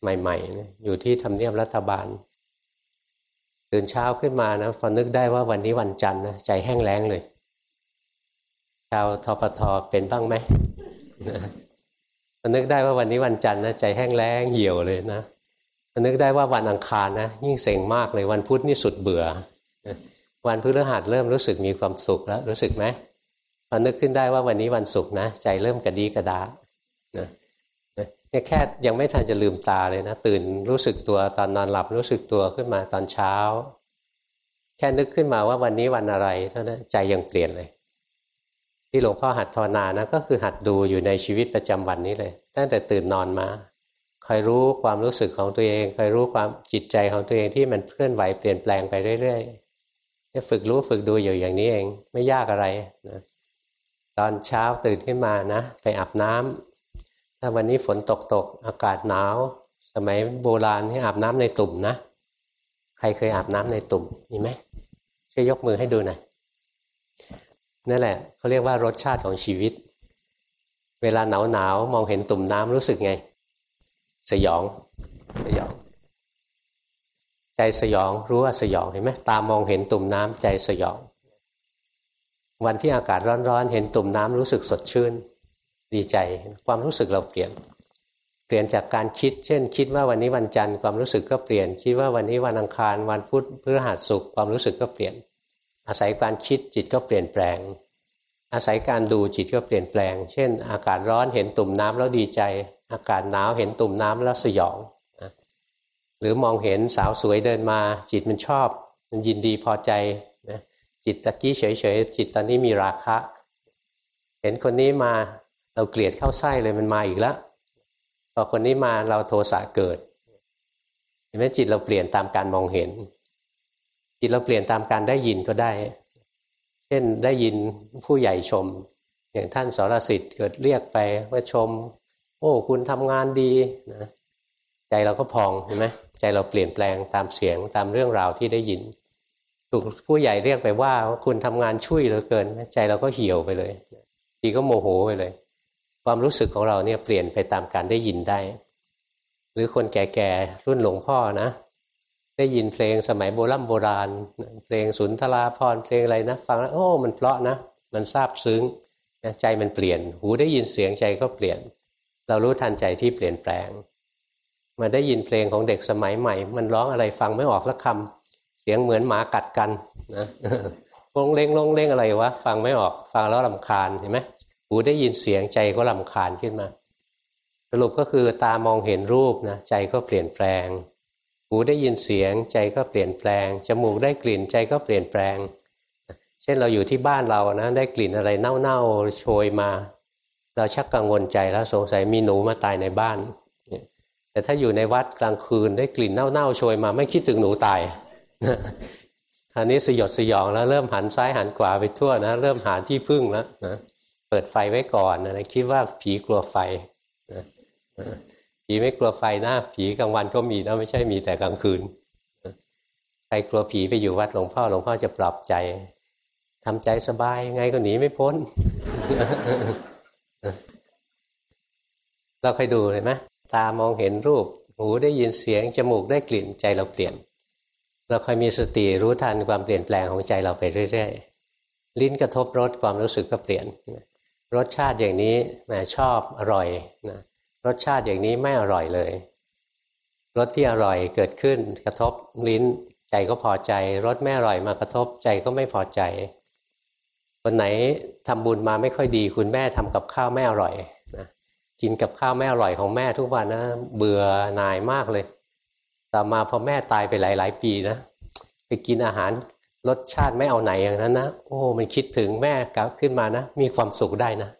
ใหม่ๆ อยู่ที่ทำเนียบรัฐบาล ตื่นเช้าขึ้นมานะพอนึกได้ว่าวันนี้วันจันทร์นะใจแห้งแล้งเลยชาวทปทเป็นบ้างไหม นึกได้ว่าวันนี้วันจันทร์นะใจแห้งแล้งเหี่ยวเลยนะนึกได้ว่าวันอังคารนะยิ่งเซ็งมากเลยวันพุธนี่สุดเบื่อ วันพฤหัสเริ่มรู้สึกมีความสุขแล้วรู้สึกไหมพอนึกขึ้นได้ว่าวันนี้วันศุกร์นะใจเริ่มกระดีกระดานะเนี่ยแค่ยังไม่ทันจะลืมตาเลยนะ ตื่นรู้สึกตัวตอนนอนหลับรู้สึกตัวขึ้นมาตอนเช้า แค่นึกขึ้นมาว่าวันนี้วันอะไรเท่านั้นใจยังเปลี่ยนเลย ที่หลวงพ่อหัดภาวนานะก็คือหัดดูอยู่ในชีวิตประจำวันนี้เลย ตั้งแต่ตื่นนอนมาคอยรู้ความรู้สึกของตัวเองคอยรู้ความจิตใจของตัวเองที่มันเคลื่อนไหวเปลี่ยนแปลงไปเรื่อยๆฝึกรู้ฝึกดูอยู่อย่างนี้เองไม่ยากอะไรนะตอนเช้าตื่นขึ้นมานะ ไปอาบน้ำถ้าวันนี้ฝนตกตกอากาศหนาว สมัยโบราณที่อาบน้ำในตุ่มนะ ใครเคยอาบน้ำในตุ่มมีไหมช่วยยกมือให้ดูหน่อย นั่นแหละเขาเรียกว่ารสชาติของชีวิต เวลาหนาวหนาวมองเห็นตุ่มน้ำรู้สึกไง สยอง สยอง ใจสยองรู้ว่าสยองเห็นไหมตามองเห็นตุ่มน้ำใจสยอง วันที่อากาศร้อนๆเห็นตุ่มน้ำรู้สึกสดชื่น ดีใจความรู้สึกเราเปลี่ยนเปลี่ยนจากการคิด เช่น คิดว่าวันนี้วันจันทร์ความรู้สึกก็เปลี่ยน คิดว่าวันนี้วันอังคาร วันพุธพฤหัสศุกร์ความรู้สึกก็เปลี่ยน อาศัยการคิดจิตก็เปลี่ยนแปลง อาศัยการดูจิตก็เปลี่ยนแปลง เช่น อากาศร้อนเห็นตุ่มน้ำแล้วดีใจ อากาศหนาวเห็นตุ่มน้ำแล้วสยองหรือมองเห็นสาวสวยเดินมา จิตมันชอบ มันยินดีพอใจนะจิตตะกี้เฉยๆจิตตอนนี้มีราคะ เห็นคนนี้มาเราเกลียดเข้าไส้เลยมันมาอีกแล้วพอคนนี้มาเราโทสะเกิดเห็นไหมจิตเราเปลี่ยนตามการมองเห็น จิตเราเปลี่ยนตามการได้ยินก็ได้ เช่นได้ยินผู้ใหญ่ชม อย่างท่านสรสิทธิ์เกิดเรียกไปว่าชม โอ้คุณทำงานดีนะใจเราก็พองเห็นไหมใจเราเปลี่ยนแปลงตามเสียงตามเรื่องราวที่ได้ยิน ถูกผู้ใหญ่เรียกไปว่าคุณทำงานช่วยเหลือเกิน ใจเราก็เหี่ยวไปเลยทีก็โมโหไปเลย ความรู้สึกของเราเนี่ยเปลี่ยนไปตามการได้ยินได้ หรือคนแก่ๆรุ่นหลวงพ่อนะ ได้ยินเพลงสมัยโบรโบราณ เพลงสุนทราพรเพลงอะไรนะฟังแล้วโอ้มันเพราะนะ มันซาบซึ้งใจมันเปลี่ยน หูได้ยินเสียงใจก็เปลี่ยน เรารู้ทันใจที่เปลี่ยนแปลง มาได้ยินเพลงของเด็กสมัยใหม่ มันร้องอะไรฟังไม่ออกสักคำเสียงเหมือนหมากัดกันนะลงเล้งลงเล้งอะไรวะฟังไม่ออกฟังแล้วลำคาญเห็นไหมหูได้ยินเสียงใจก็ลำคาญขึ้นมา สรุปก็คือตามองเห็นรูปนะใจก็เปลี่ยนแปลง หูได้ยินเสียงใจก็เปลี่ยนแปลง จมูกได้กลิ่นใจก็เปลี่ยนแปลง เช่นเราอยู่ที่บ้านเรานะได้กลิ่นอะไรเน่าๆโชยมา เราชักกังวลใจแล้วสงสัยมีหนูมาตายในบ้าน แต่ถ้าอยู่ในวัดกลางคืนได้กลิ่นเน่าๆโชยมา ไม่คิดถึงหนูตายอันนี้สยดสยองแล้วเริ่มหันซ้ายหันขวาไปทั่วนะ เริ่มหาที่พึ่งแล้วนะเปิดไฟไว้ก่อนนะคิดว่าผีกลัวไฟนะ ผีไม่กลัวไฟนะผีกลางวันก็มีนะไม่ใช่มีแต่กลางคืนใครกลัวผีไปอยู่วัดหลวงพ่อหลวงพ่อจะปลอบใจทำใจสบายไงก็หนีไม่พ้น เราเคยดูเลยไหมตามองเห็นรูป หูได้ยินเสียง จมูกได้กลิ่นใจเราเปลี่ยน เราคอยมีสติรู้ทันความเปลี่ยนแปลงของใจเราไปเรื่อยๆ ลิ้นกระทบรสความรู้สึกก็เปลี่ยน รสชาติอย่างนี้แหมชอบอร่อยนะ รสชาติอย่างนี้ไม่อร่อยเลยรสที่อร่อยเกิดขึ้นกระทบลิ้น ใจก็พอใจรสไม่อร่อยมากระทบใจก็ไม่พอใจวันไหนทำบุญมาไม่ค่อยดี คุณแม่ทำกับข้าวไม่อร่อยนะกินกับข้าวไม่อร่อยของแม่ทุกวันนะเบื่อหน่ายมากเลย ต่อมาพอแม่ตายไปหลาย ๆ ปีนะไปกินอาหารรสชาติไม่เอาไหนอย่างนั้นนะโอ้มันคิดถึงแม่กลับขึ้นมานะ มีความสุขได้นะ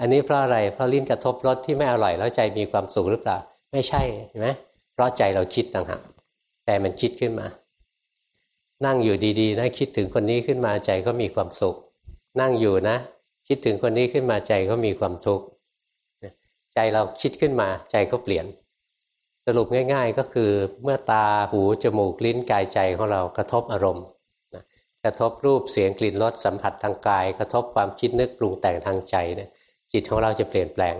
อันนี้เพราะอะไร เพราะลิ้นกระทบรสที่ไม่อร่อยแล้วใจมีความสุขหรือเปล่า ไม่ใช่เห็นไหมเพราะใจเราคิดต่างหากแต่มันคิดขึ้นมา นั่งอยู่ดีๆนะคิดถึงคนนี้ขึ้นมาใจก็มีความสุข นั่งอยู่นะ คิดถึงคนนี้ขึ้นมาใจก็มีความทุกข์ใจเราคิดขึ้นมาใจก็เปลี่ยน สรุปง่าย ๆ ก็คือเมื่อตาหูจมูกลิ้นกายใจของเรากระทบอารมณ์กระทบรูปเสียงกลิ่นรสสัมผัสทางกาย กระทบความคิดนึกปรุงแต่งทางใจเนี่ย จิตของเราจะเปลี่ยนแปลง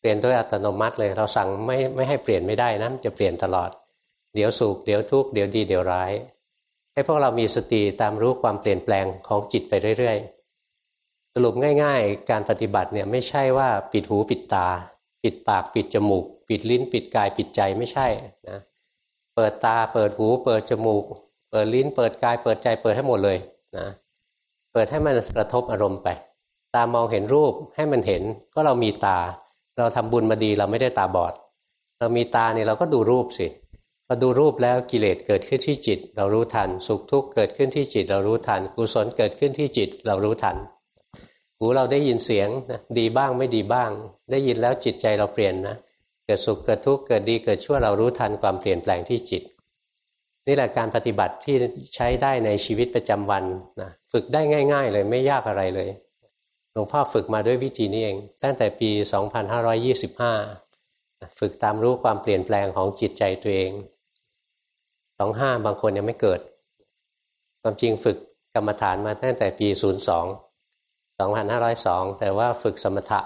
เปลี่ยนด้วยอัตโนมัติเลย เราสั่งไม่ไม่ให้เปลี่ยนไม่ได้นะจะเปลี่ยนตลอด เดี๋ยวสุขเดี๋ยวทุกข์เดี๋ยวดีเดี๋ยวร้าย ให้พวกเรามีสติตามรู้ความเปลี่ยนแปลงของจิตไปเรื่อยๆ สรุปง่าย ๆ การปฏิบัติเนี่ยไม่ใช่ว่าปิดหูปิดตา ปิดปากปิดจมูก ปิดลิ้น ปิดกายปิดใจไม่ใช่นะเปิดตาเปิดหูเปิดจมูก เปิดลิ้นเปิดกายเปิดใจเปิดให้หมดเลยนะเปิดให้มันกระทบอารมณ์ไป ตามองเห็นรูปให้มันเห็นก็เรามีตา เราทำบุญมาดีเราไม่ได้ตาบอด เรามีตาเนี่ยเราก็ดูรูปสิพอดูรูปแล้วกิเลสเกิดขึ้นที่จิต เรารู้ทัน สุขทุกข์เกิดขึ้นที่จิต เรารู้ทันกุศลเกิดขึ้นที่จิต เรารู้ทันหูเราได้ยินเสียงนะดีบ้างไม่ดีบ้าง ได้ยินแล้วจิตใจเราเปลี่ยนนะเกิดสุขเกิดทุกข์เกิดดีเกิดชั่วเรารู้ทันความเปลี่ยนแปลงที่จิต นี่แหละการปฏิบัติที่ใช้ได้ในชีวิตประจำวันนะฝึกได้ง่าย ๆ เลยไม่ยากอะไรเลย หลวงพ่อฝึกมาด้วยวิธีนี้เอง ตั้งแต่ปี 2525 ฝึกตามรู้ความเปลี่ยนแปลงของจิตใจตัวเอง25บางคนยังไม่เกิด ความจริงฝึกกรรมฐานมาตั้งแต่ปี 02 2502 แต่ว่าฝึกสมถะ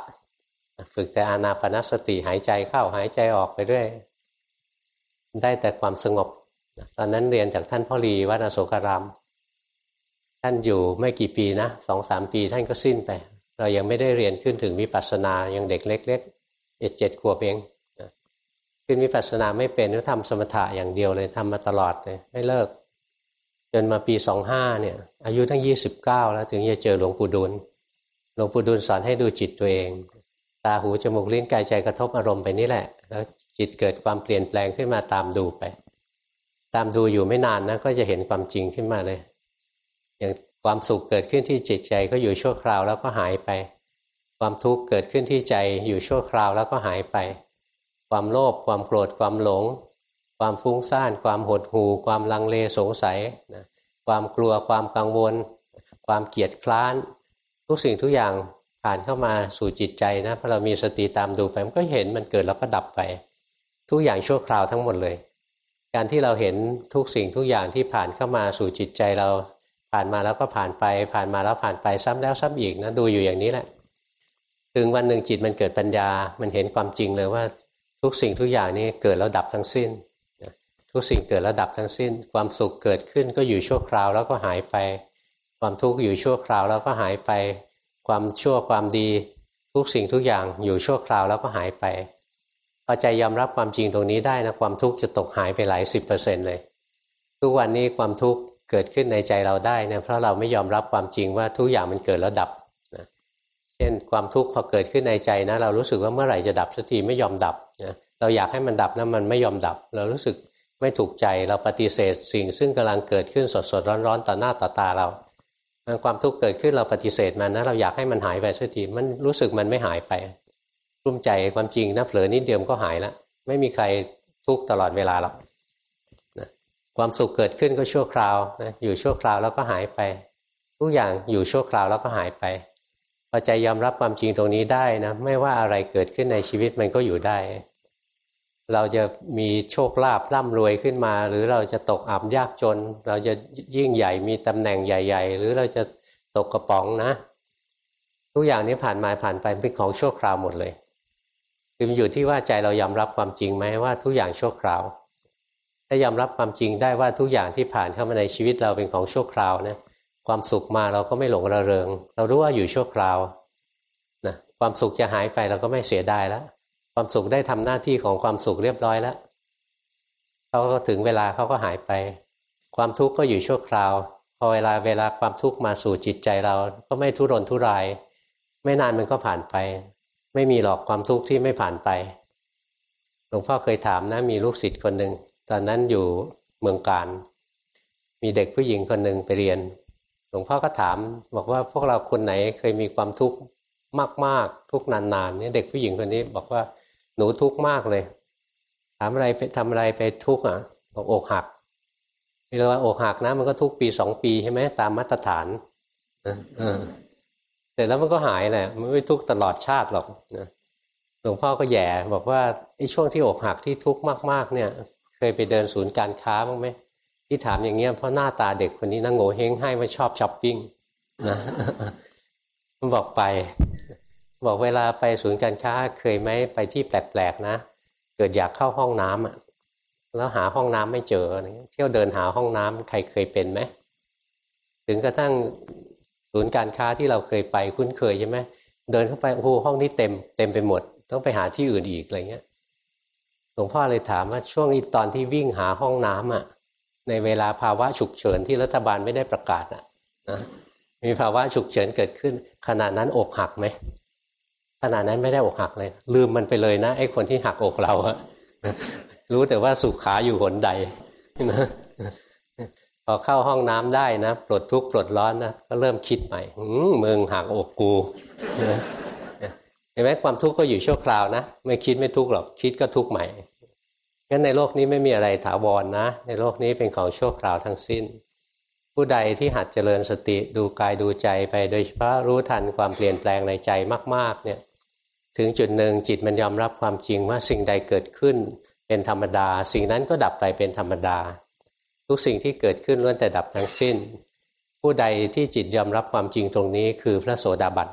ฝึกแต่อานาปนสติหายใจเข้าหายใจออกไปเรื่อยได้แต่ความสงบ ตอนนั้นเรียนจากท่านพ่อรีวัดอโศการามท่านอยู่ไม่กี่ปีนะสองสามปีท่านก็สิ้นไป เรายังไม่ได้เรียนขึ้นถึงวิปัสสนายังเด็กเล็กๆเจ็ดเจ็ดขวบเองขึ้นวิปัสสนาไม่เป็นก็ทำสมถะอย่างเดียวเลยทำมาตลอดเลยไม่เลิก จนมาปีสองห้าเนี่ยอายุทั้งยี่สิบเก้าแล้วถึงจะเจอหลวงปู่ดูลหลวงปู่ดูลสอนให้ดูจิตตัวเอง ตาหูจมูกลิ้นกายใจกระทบอารมณ์ไปนี่แหละ แล้วจิตเกิดความเปลี่ยนแปลงขึ้นมาตามดูไป ตามดูอยู่ไม่นานนะก็จะเห็นความจริงขึ้นมาเลย อย่าง ความสุขเกิดขึ้นที่จิตใจก็อยู่ชั่วคราวแล้วก็หายไป ความทุกข์เกิดขึ้นที่ใจอยู่ชั่วคราวแล้วก็หายไป ความโลภความโกรธความหลง ความฟุ้งซ่าน ความหดหู่ ความลังเลสงสัยนะความกลัวความกังวล ความเกียดคร้าน ทุกสิ่งทุกอย่างผ่านเข้ามาสู่จิตใจนะพอเรามีสติตามดูไปมันก็เห็นมันเกิดแล้วก็ดับไป ทุกอย่างชั่วคราวทั้งหมดเลย การที่เราเห็นทุกสิ่งทุกอย่างที่ผ่านเข้ามาสู่จิตใจเรา ผ่านมาแล้วก็ผ่านไป ผ่านมาแล้วผ่านไปซ้ำแล้วซ้ำอีกนะดูอยู่อย่างนี้แหละถึงวันหนึ่งจิตมันเกิดปัญญา มันเห็นความจริงเลยว่าทุกสิ่งทุกอย่างนี้เกิดแล้วดับทั้งสิ้น ทุกสิ่งเกิดแล้วดับทั้งสิ้น ความสุขเกิดขึ้นก็อยู่ชั่วคราวแล้วก็หายไป ความทุกข์อยู่ชั่วคราวแล้วก็หายไป ความชั่วความดี ทุกสิ่งทุกอย่างอยู่ชั่วคราวแล้วก็หายไปพอใจยอมรับความจริงตรงนี้ได้นะความทุกข์จะตกหายไปหลายสิบเปอร์เซ็นเลย ทุกวันนี้ความทุกข์ เกิดขึ้นในใจเราได้เนี่ยเพราะเราไม่ยอมรับความจริงว่าทุกอย่างมันเกิดแล้วดับนะเช่นความทุกข์พอเกิดขึ้นในใจนะ เรารู้สึกว่าเมื่อไหร่จะดับสักทีไม่ยอมดับนะเราอยากให้มันดับนะมันไม่ยอมดับ เรารู้สึกไม่ถูกใจเราปฏิเสธ สิ่งซึ่งกำลังเกิดขึ้นสดสดร้อนร้อนต่อหน้าต่อตาเราความทุกข์เกิดขึ้นเราปฏิเสธมันนะเราอยากให้มันหายไปสักทีมันรู้สึกมันไม่หายไปรุ่มใจความจริงนะเผลอนิดเดียวก็หายแล้วไม่มีใครทุกตลอดเวลาหรอก ความสุขเกิดขึ้นก็ชั่วคราวนะอยู่ชั่วคราวแล้วก็หายไป ทุกอย่างอยู่ชั่วคราวแล้วก็หายไปพอใจยอมรับความจริงตรงนี้ได้นะไม่ว่าอะไรเกิดขึ้นในชีวิตมันก็อยู่ได้ เราจะมีโชคลาภร่ำรวยขึ้นมา หรือเราจะตกอับยากจน เราจะยิ่งใหญ่มีตำแหน่งใหญ่ ๆ หรือเราจะตกกระป๋องนะ ทุกอย่างนี้ผ่านมาผ่านไปเป็นของชั่วคราวหมดเลยคือมันอยู่ที่ว่าใจเรายอมรับความจริงไหมว่าทุกอย่างชั่วคราว ถ้ายอมรับความจริงได้ว่าทุกอย่างที่ผ่านเข้ามาในชีวิตเราเป็นของชั่วคราวนะความสุขมาเราก็ไม่หลงระเริง เรารู้ว่าอยู่ชั่วคราวนะความสุขจะหายไปเราก็ไม่เสียดายแล้ว ความสุขได้ทำหน้าที่ของความสุขเรียบร้อยแล้วเขาก็ถึงเวลาเขาก็หายไป ความทุกข์ก็อยู่ชั่วคราว พอเวลาเวลาความทุกข์มาสู่จิตใจเราก็ไม่ทุรนทุราย ไม่นานมันก็ผ่านไป ไม่มีหรอกความทุกข์ที่ไม่ผ่านไปหลวงพ่อเคยถามนะมีลูกศิษย์คนหนึ่ง ตอนนั้นอยู่เมืองการ มีเด็กผู้หญิงคนหนึ่งไปเรียน หลวงพ่อก็ถาม บอกว่าพวกเราคนไหนเคยมีความทุกข์มากๆ ทุกนานๆเนี่ยเด็กผู้หญิงคนนี้บอกว่าหนูทุกข์มากเลย ถามอะไรไปทำอะไรไปทุกข์อะบอกอกหักเวลาอกหักนะมันก็ทุกปีสองปีใช่ไหมตามมาตรฐานเสร็จแล้วมันก็หายแหละมันไม่ทุกตลอดชาติหรอกหลวงพ่อก็แย่บอกว่าไอ้ช่วงที่อกหักที่ทุกข์มากๆ เนี่ย เคยไปเดินศูนย์การค้าบ้างไหมที่ถามอย่างเงี้ยเพราะหน้าตาเด็กคนนี้นะโง่เฮงให้ว่าชอบช้อปปิ้งนะมันบอกไป บอกเวลาไปศูนย์การค้าเคยไหมไปที่แปลกๆนะ เกิดอยากเข้าห้องน้ำอะ แล้วหาห้องน้ำไม่เจอเที่ยวเดินหาห้องน้ำใครเคยเป็นไหมถึงกระทั่งศูนย์การค้าที่เราเคยไปคุ้นเคยใช่ไหมเดินเข้าไปโอ้โหห้องนี้เต็มเต็มไปหมด ต้องไปหาที่อื่นอีกอะไรเงี้ย หลวงพ่อเลยถามว่าช่วงตอนที่วิ่งหาห้องน้ำอะ ในเวลาภาวะฉุกเฉินที่รัฐบาลไม่ได้ประกาศอะนะมีภาวะฉุกเฉินเกิดขึ้น ขณะนั้นอกหักไหมขณะนั้นไม่ได้อกหักเลย ลืมมันไปเลยนะไอ้คนที่หักอกเราอะรู้แต่ว่าสุขขาอยู่หนใดนะพอเข้าห้องน้ำได้นะปลดทุกข์ปลดร้อนนะก็เริ่มคิดใหม่มึงหักอกกู ห็นไหมความทุกข์ก็อยู่ชั่วคราวนะไม่คิดไม่ทุกข์หรอกคิดก็ทุกข์ใหม่งั้นในโลกนี้ไม่มีอะไรถาวรนนะ ในโลกนี้เป็นของชั่วคราวทั้งสิ้น ผู้ใดที่หัดเจริญสติดูกายดูใจไปโดยเฉพาะรู้ทันความเปลี่ยนแปลงในใจมาก ๆ เนี่ย ถึงจุดหนึ่งจิตมันยอมรับความจริงว่าสิ่งใดเกิดขึ้นเป็นธรรมดา สิ่งนั้นก็ดับไปเป็นธรรมดา ทุกสิ่งที่เกิดขึ้นล้วนแต่ดับทั้งสิ้น ผู้ใดที่จิตยอมรับความจริงตรงนี้คือพระโสดาบัน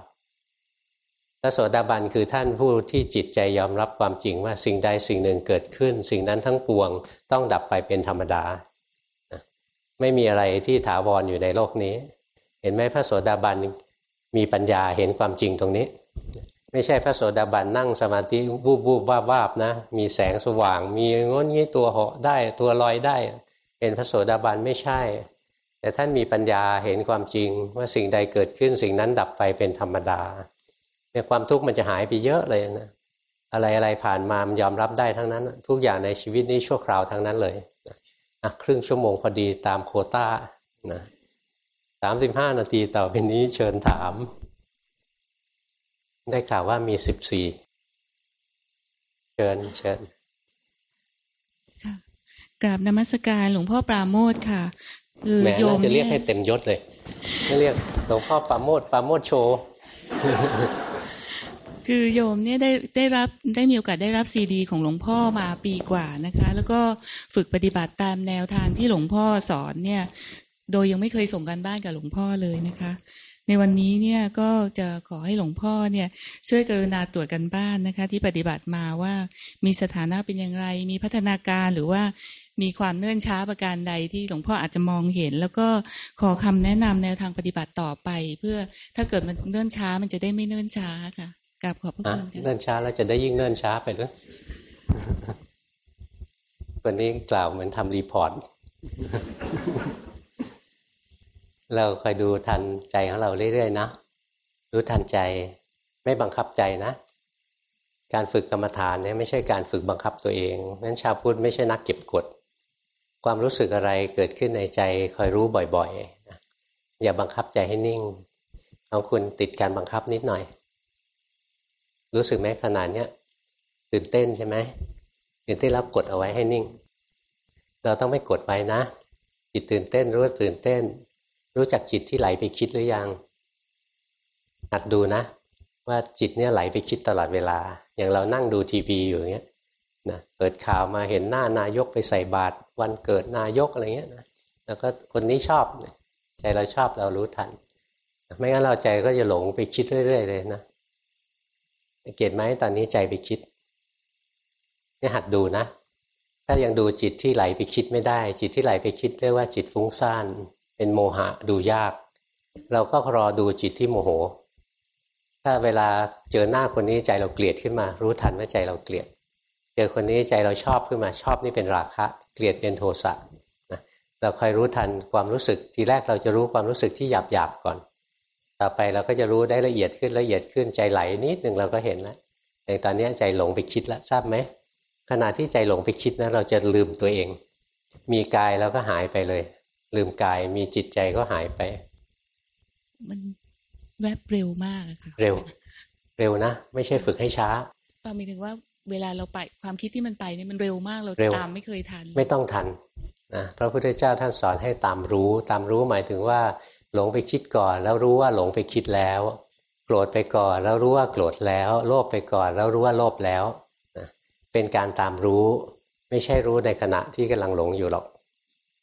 ระโสดาบันคือท่านผู้ที่จิตใจยอมรับความจริงว่าสิ่งใดสิ่งหนึ่งเกิดขึ้น สิ่งนั้นทั้งปวงต้องดับไปเป็นธรรมดา ไม่มีอะไรที่ถาวรออยู่ในโลกนี้ เห็นไหมพระโสดาบันมีปัญญาเห็นความจริงตรงนี้ ไม่ใช่พระโสดาบันนั่งสมาธิวูบวูบวาบวาบนะ มีแสงสว่าง มีงนงี้ตัวเหาะได้ตัวลอยได้ เป็นพระโสดาบันไม่ใช่ แต่ท่านมีปัญญาเห็นความจริงว่าสิ่งใดเกิดขึ้น สิ่งนั้นดับไปเป็นธรรมดา เนี่ยความทุกข์มันจะหายไปเยอะเลยนะอะไรอะไรผ่านมามันยอมรับได้ทั้งนั้น ทุกอย่างในชีวิตนี้ชั่วคราวทั้งนั้นเลยนะครึ่งชั่วโมงพอดีตามโคต้านะสามสิบห้านาทีต่อไปนี้เชิญถาม ได้ข่าวว่ามีสิบสี่เชิญเชิญค่ะกราบนมัสการหลวงพ่อปราโมทค่ะคือโยมจะเรียกให้เต็มยศเลยไม่เรียกหลวงพ่อปราโมทปราโมทโชว์ คือโยมเนี่ยได้ได้รับได้มีโอกาสได้รับซีดี ของหลวงพ่อมาปีกว่านะคะ แล้วก็ฝึกปฏิบัติตามแนวทางที่หลวงพ่อสอนเนี่ย โดยยังไม่เคยส่งกันบ้านกับหลวงพ่อเลยนะคะ ในวันนี้เนี่ยก็จะขอให้หลวงพ่อเนี่ยช่วยกรุณาตรวจกันบ้านนะคะ ที่ปฏิบัติมาว่ามีสถานะเป็นอย่างไร มีพัฒนาการหรือว่ามีความเนื่นช้าประการใดที่หลวงพ่ออาจจะมองเห็น แล้วก็ขอคำแนะนำแนวทางปฏิบัติต่อไป เพื่อถ้าเกิดมันเนื่นช้ามันจะได้ไม่เนื่นช้าค่ะ กราบขอบพระคุณเนื่นช้าแล้วจะได้ยิ่งเนื่นช้าไปด้วยวันนี้กล่าวเหมือนทำรีพอร์ต เราคอยดูทันใจของเราเรื่อยๆนะรู้ทันใจไม่บังคับใจนะ การฝึกกรรมฐานเนี่ยไม่ใช่การฝึกบังคับตัวเองนั้นชาวพุทธไม่ใช่นักเก็บกด ความรู้สึกอะไรเกิดขึ้นในใจคอยรู้บ่อยๆอย่าบังคับใจให้นิ่งของคุณติดการบังคับนิดหน่อย รู้สึกไหมขนาดเนี้ยตื่นเต้นใช่ไหมตื่นเต้นแล้วกดเอาไว้ให้นิ่ง เราต้องไม่กดไว้นะ จิตตื่นเต้นรู้ว่าตื่นเต้น รู้จักจิตที่ไหลไปคิดหรือยังหัดดูนะ ว่าจิตเนี่ยไหลไปคิดตลอดเวลา อย่างเรานั่งดูทีวีอยู่เงี้ยนะเปิดข่าวมาเห็นหน้านายกไปใส่บาตรวันเกิดนายกอะไรเงี้ยนะแล้วก็คนนี้ชอบใจเราชอบเรารู้ทัน ไม่งั้นเราใจก็จะหลงไปคิดเรื่อย ๆ เลยนะ เกตไหมตอนนี้ใจไปคิดนี่หัดดูนะ ถ้ายังดูจิตที่ไหลไปคิดไม่ได้ จิตที่ไหลไปคิดเรียกว่าจิตฟุ้งซ่าน เป็นโมหะดูยาก เราก็รอดูจิตที่โมโห ถ้าเวลาเจอหน้าคนนี้ใจเราเกลียดขึ้นมา รู้ทันว่าใจเราเกลียด เจอคนนี้ใจเราชอบขึ้นมาชอบนี่เป็นราคะ เกลียดเป็นโทสะนะเราคอยรู้ทันความรู้สึกทีแรกเราจะรู้ความรู้สึกที่หยาบหยาบก่อน ต่อไปเราก็จะรู้ได้ละเอียดขึ้นละเอียดขึ้นใจไหลนิดหนึ่งเราก็เห็นแล้วอย่างตอนนี้ใจหลงไปคิดแล้วทราบไหมขณะที่ใจหลงไปคิดนะเราจะลืมตัวเอง มีกายแล้วก็หายไปเลย ลืมกายมีจิตใจก็หายไป มันแวบเร็วมากค่ะเร็ว เร็วนะ ไม่ใช่ฝึกให้ช้าตอนมีถึงว่าเวลาเราไปความคิดที่มันไปเนี่ยมันเร็วมากเราตามไม่เคยทัน ไม่ต้องทันนะพระพุทธเจ้าท่านสอนให้ตามรู้ ตามรู้หมายถึงว่า หลงไปคิดก่อนแล้วรู้ว่าหลงไปคิดแล้ว โกรธไปก่อนแล้วรู้ว่าโกรธแล้ว โลภไปก่อนแล้วรู้ว่าโลภแล้ว เป็นการตามรู้ ไม่ใช่รู้ในขณะที่กำลังหลงอยู่หรอก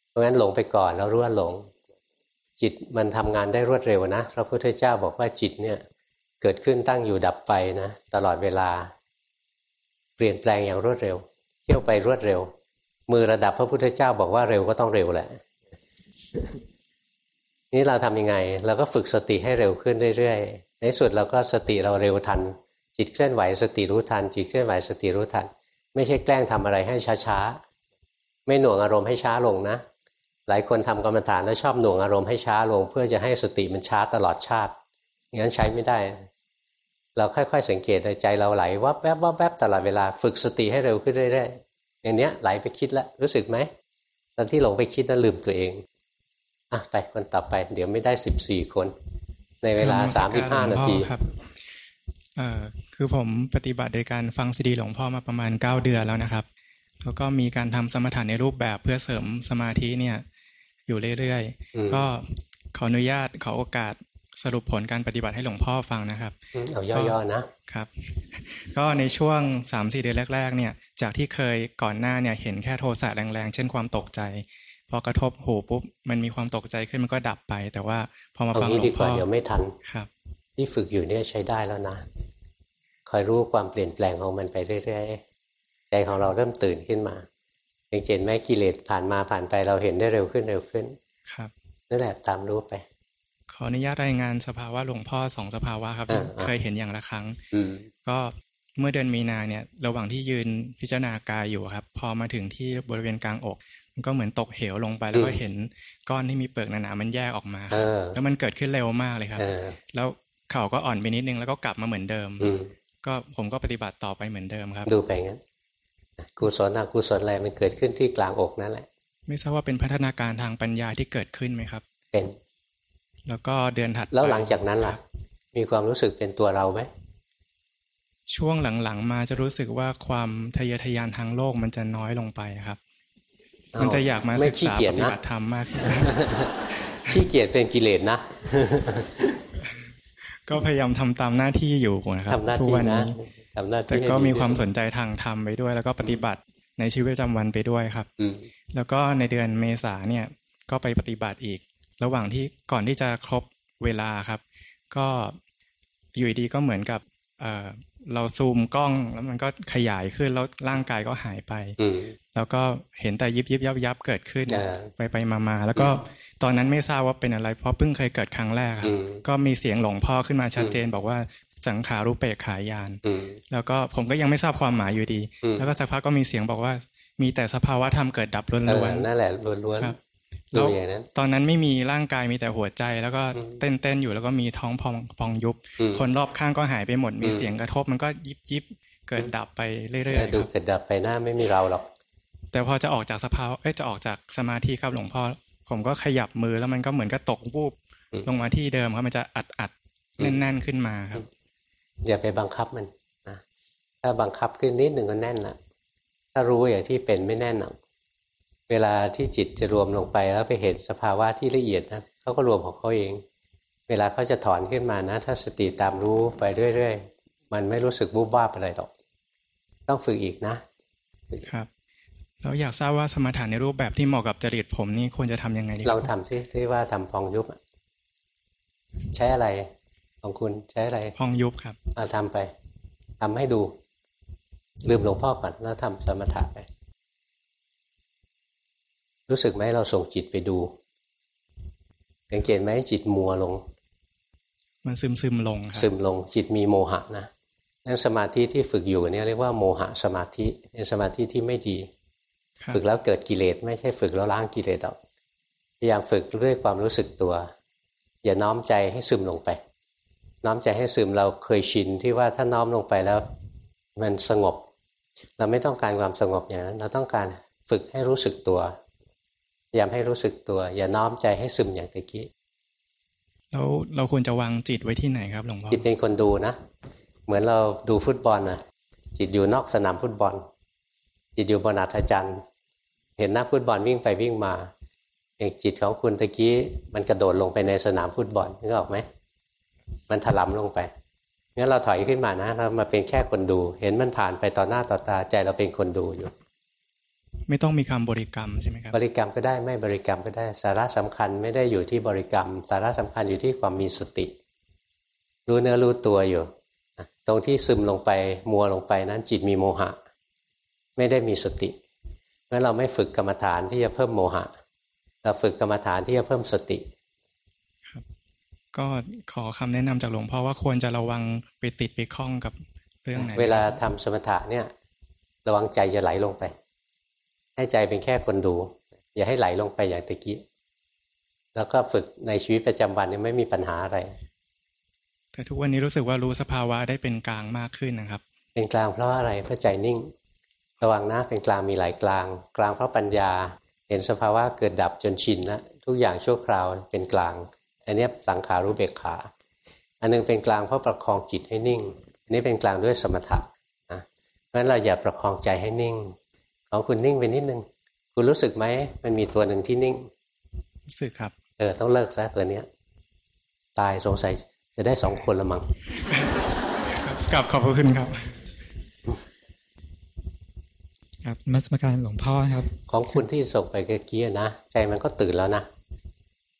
เพราะงั้นหลงไปก่อนแล้วรู้ว่าหลง จิตมันทำงานได้รวดเร็วนะพระพุทธเจ้าบอกว่าจิตเนี่ยเกิดขึ้นตั้งอยู่ดับไปนะตลอดเวลา เปลี่ยนแปลงอย่างรวดเร็ว เที่ยวไปรวดเร็ว มือระดับพระพุทธเจ้าบอกว่าเร็วก็ต้องเร็วแหละ นี่เราทำยังไง เราก็ฝึกสติให้เร็วขึ้นเรื่อยๆ ในสุดเราก็สติเราเร็วทัน จิตเคลื่อนไหวสติรู้ทัน จิตเคลื่อนไหวสติรู้ทัน ไม่ใช่แกล้งทำอะไรให้ช้าๆ ไม่หน่วงอารมณ์ให้ช้าลงนะ หลายคนทำกรรมฐานแล้วชอบหน่วงอารมณ์ให้ช้าลง เพื่อจะให้สติมันช้าตลอดชาติงั้นใช้ไม่ได้ เราค่อยๆ สังเกตใจเราไหลวับแวบวับแวบตลอดเวลาฝึกสติให้เร็วขึ้นเรื่อยๆอย่างเนี้ยไหลไปคิดแล้วรู้สึกไหมตอนที่หลงไปคิดนั้นลืมตัวเอง อะไปคนต่อไป เดี๋ยวไม่ได้สิบสี่คน ในเวลาสามสิบห้านาทีครับเอ่อคือผมปฏิบัติโดยการฟังซีดีหลวงพ่อมาประมาณเก้าเดือนแล้วนะครับ แล้วก็มีการทำสมถะในรูปแบบเพื่อเสริมสมาธิเนี่ย อยู่เรื่อยๆ ก็ขออนุญาตขอโอกาสสรุปผลการปฏิบัติให้หลวงพ่อฟังนะครับเอาย่อๆนะครับ ก็ในช่วงสามสี่เดือนแรก ๆ เนี่ย จากที่เคยก่อนหน้าเนี่ยเห็นแค่โทสะแรงๆ เช่นความตกใจ พอกระทบหูปุ๊บมันมีความตกใจขึ้นมันก็ดับไป แต่ว่าพอมาฟังหลวงพ่อเดี๋ยวไม่ทันครับ ที่ฝึกอยู่เนี่ยใช้ได้แล้วนะคอยรู้ความเปลี่ยนแปลงของมันไปเรื่อยๆใจของเราเริ่มตื่นขึ้นมาเห็นไหมกิเลสผ่านมาผ่านไปเราเห็นได้เร็วขึ้นเร็วขึ้น ครับนั่นแหละตามรู้ไป ขออนุญาตรายงานสภาวะหลวงพ่อสองสภาวะครับเคยเห็นอย่างละครั้งก็เมื่อเดือนมีนาเนี่ย ระหว่างที่ยืนพิจารณากายอยู่ครับ พอมาถึงที่บริเวณกลางอกมัน ก็เหมือนตกเหวลงไปแล้วก็เห็นก้อนที่มีเปลือกหนาๆมันแยกออกมาแล้วมันเกิดขึ้นเร็วมากเลยครับ แล้วเข่าก็อ่อนไปนิดนึงแล้วก็กลับมาเหมือนเดิมก็ผมก็ปฏิบัติต่อไปเหมือนเดิมครับ ดูไปงั้นกุศลอกุศลอะไรมันเกิดขึ้นที่กลางอกนั่นแหละ ไม่ทราบว่าเป็นพัฒนาการทางปัญญาที่เกิดขึ้นไหมครับ เป็น แล้วก็เดือนถัดแล้วหลังจากนั้นล่ะ มีความรู้สึกเป็นตัวเราไหมช่วงหลังๆมาจะรู้สึกว่าความทะเยอทะยานทางโลกมันจะน้อยลงไปครับ มันจะอยากมาศึกษาปฏิบัติธรรมมากขี้เกียจเป็นกิเลสนะ ก็พยายามทำตามหน้าที่อยู่นะครับทุกวันนี้แต่ก็มีความสนใจทางธรรมไปด้วย แล้วก็ปฏิบัติในชีวิตประจำวันไปด้วยครับแล้วก็ในเดือนเมษาเนี่ยก็ไปปฏิบัติอีก ระหว่างที่ก่อนที่จะครบเวลาครับ ก็อยู่ดีก็เหมือนกับเเราซูมกล้องแล้วมันก็ขยายขึ้นแล้วร่างกายก็หายไป แล้วก็เห็นแต่ยิบยิบยับยับเกิดขึ้นไปไปมามาแล้วก็ตอนนั้นไม่ทราบว่าเป็นอะไร เพราะเพิ่งเคยเกิดครั้งแรกครับก็มีเสียงหลงพ่อขึ้นมาชัดเจน บอกว่าสังขารูปเปกขายาน แล้วก็ผมก็ยังไม่ทราบความหมายอยู่ดี แล้วก็สักพักก็มีเสียงบอกว่า มีแต่สภาวะธรรมเกิดดับล้วนๆนั่นแหละล้วนแล้วตอนนั้นไม่มีร่างกายมีแต่หัวใจ แล้วก็เต้นเต้นอยู่แล้วก็มีท้องพองพองยุบ คนรอบข้างก็หายไปหมดมีเสียงกระทบ มันก็ยิบยิบเกิดดับไปเรื่อยๆดูเกิดดับไปหน้าไม่มีเราหรอก แต่พอจะออกจากสภาวะเอ้จะออกจากสมาธิครับหลวงพ่อผมก็ขยับมือแล้วมันก็เหมือนกับตกวูบลงมาที่เดิมครับมันจะอัดอัดแน่นๆขึ้นมาครับ อย่าไปบังคับมันนะถ้าบังคับขึ้นนิดหนึ่งก็แน่นละถ้ารู้อย่างที่เป็นไม่แน่นหรอกเวลาที่จิตจะรวมลงไปแล้วไปเห็นสภาวะที่ละเอียดนะเขาก็รวมของเขาเอง เวลาเขาจะถอนขึ้นมานะ ถ้าสติตามรู้ไปเรื่อยๆมันไม่รู้สึกบูบบ้าอะไรหรอก ต้องฝึกอีกนะครับ เราอยากทราบว่าสมถะในรูปแบบที่เหมาะกับจริตผมนี่ควรจะทํำยังไงดีเราทำซิที่ว่าทำพองยุบใช้อะไรของคุณใช้อะไร พองยุบครับเอาทำไปทำให้ดู ลืมหลวงพ่อก่อนแล้วทำสมถะไป รู้สึกไหมเราส่งจิตไปดูสังเกตไหมจิตมัวลง มันซึมซึมลงซึมลง จิตมีโมหะนะนั่นสมาธิที่ฝึกอยู่เนี่ยเรียกว่าโมหะสมาธิเป็นสมาธิที่ไม่ดี ฝึกแล้วเกิดกิเลสไม่ใช่ฝึกแล้วล้างกิเลสออกพยายามฝึกด้วยความรู้สึกตัว อย่าน้อมใจให้ซึมลงไป น้อมใจให้ซึมเราเคยชินที่ว่าถ้าน้อมลงไปแล้ว มันสงบ เราไม่ต้องการความสงบอย่างนั้น เราต้องการฝึกให้รู้สึกตัวพยายามให้รู้สึกตัว อย่าน้อมใจให้ซึมอย่างตะกี้แล้วเราควรจะวางจิตไว้ที่ไหนครับหลวงพ่อจิตเป็นคนดูนะเหมือนเราดูฟุตบอลนะจิตอยู่นอกสนามฟุตบอล จิตอยู่บนอัฐจันทร์ เห็นนักฟุตบอลวิ่งไปวิ่งมาอย่างจิตของคุณตะกี้มันกระโดดลงไปในสนามฟุตบอลนึกออกไหมมันถลำลงไปงั้นเราถอยขึ้นมานะเรามาเป็นแค่คนดู เห็นมันผ่านไปต่อหน้าต่อตาใจเราเป็นคนดูอยู่ ไม่ต้องมีคำบริกรรมใช่ไหมครับบริกรรมก็ได้ไม่บริกรรมก็ได้ สาระสำคัญไม่ได้อยู่ที่บริกรรม สาระสำคัญอยู่ที่ความมีสติ รู้เนื้อรู้ตัวอยู่ตรงที่ซึมลงไปมัวลงไปนั้นจิตมีโมหะ ไม่ได้มีสติ เมื่อเราไม่ฝึกกรรมฐานที่จะเพิ่มโมหะ เราฝึกกรรมฐานที่จะเพิ่มสติครับก็ขอคำแนะนำจากหลวงพ่อว่าควรจะระวังไปติดไปคล้องกับเรื่องไหน เวลาทำสมถะเนี่ย ระวังใจจะไหลลงไป ให้ใจเป็นแค่คนดู อย่าให้ไหลลงไปอย่างตะกี้แล้วก็ฝึกในชีวิตประจำวันเนี่ยไม่มีปัญหาอะไร แต่ทุกวันนี้รู้สึกว่ารู้สภาวะได้เป็นกลางมากขึ้นนะครับ เป็นกลางเพราะอะไรเพราะใจนิ่ง ระวังนะเป็นกลางมีหลายกลาง กลางเพราะปัญญา เห็นสภาวะเกิดดับจนชินแล้วทุกอย่างชั่วคราวเป็นกลาง อันนี้สังขารู้เบกขา อันนึงเป็นกลางเพราะประคองจิตให้นิ่ง อันนี้เป็นกลางด้วยสมถะนะเพราะฉะนั้นเราอย่าประคองใจให้นิ่ง ของคุณนิ่งไปนิดนึง คุณรู้สึกไหมมันมีตัวหนึ่งที่นิ่ง รู้สึกครับ เออต้องเลิกซะตัวเนี้ย ตายสงสัยจะได้สองคนละมั้งกลับขอบคุณครับ ครับมัสการหลวงพ่อครับ ของคุณที่ส่งไปเมื่อกี้นะใจมันก็ตื่นแล้วนะ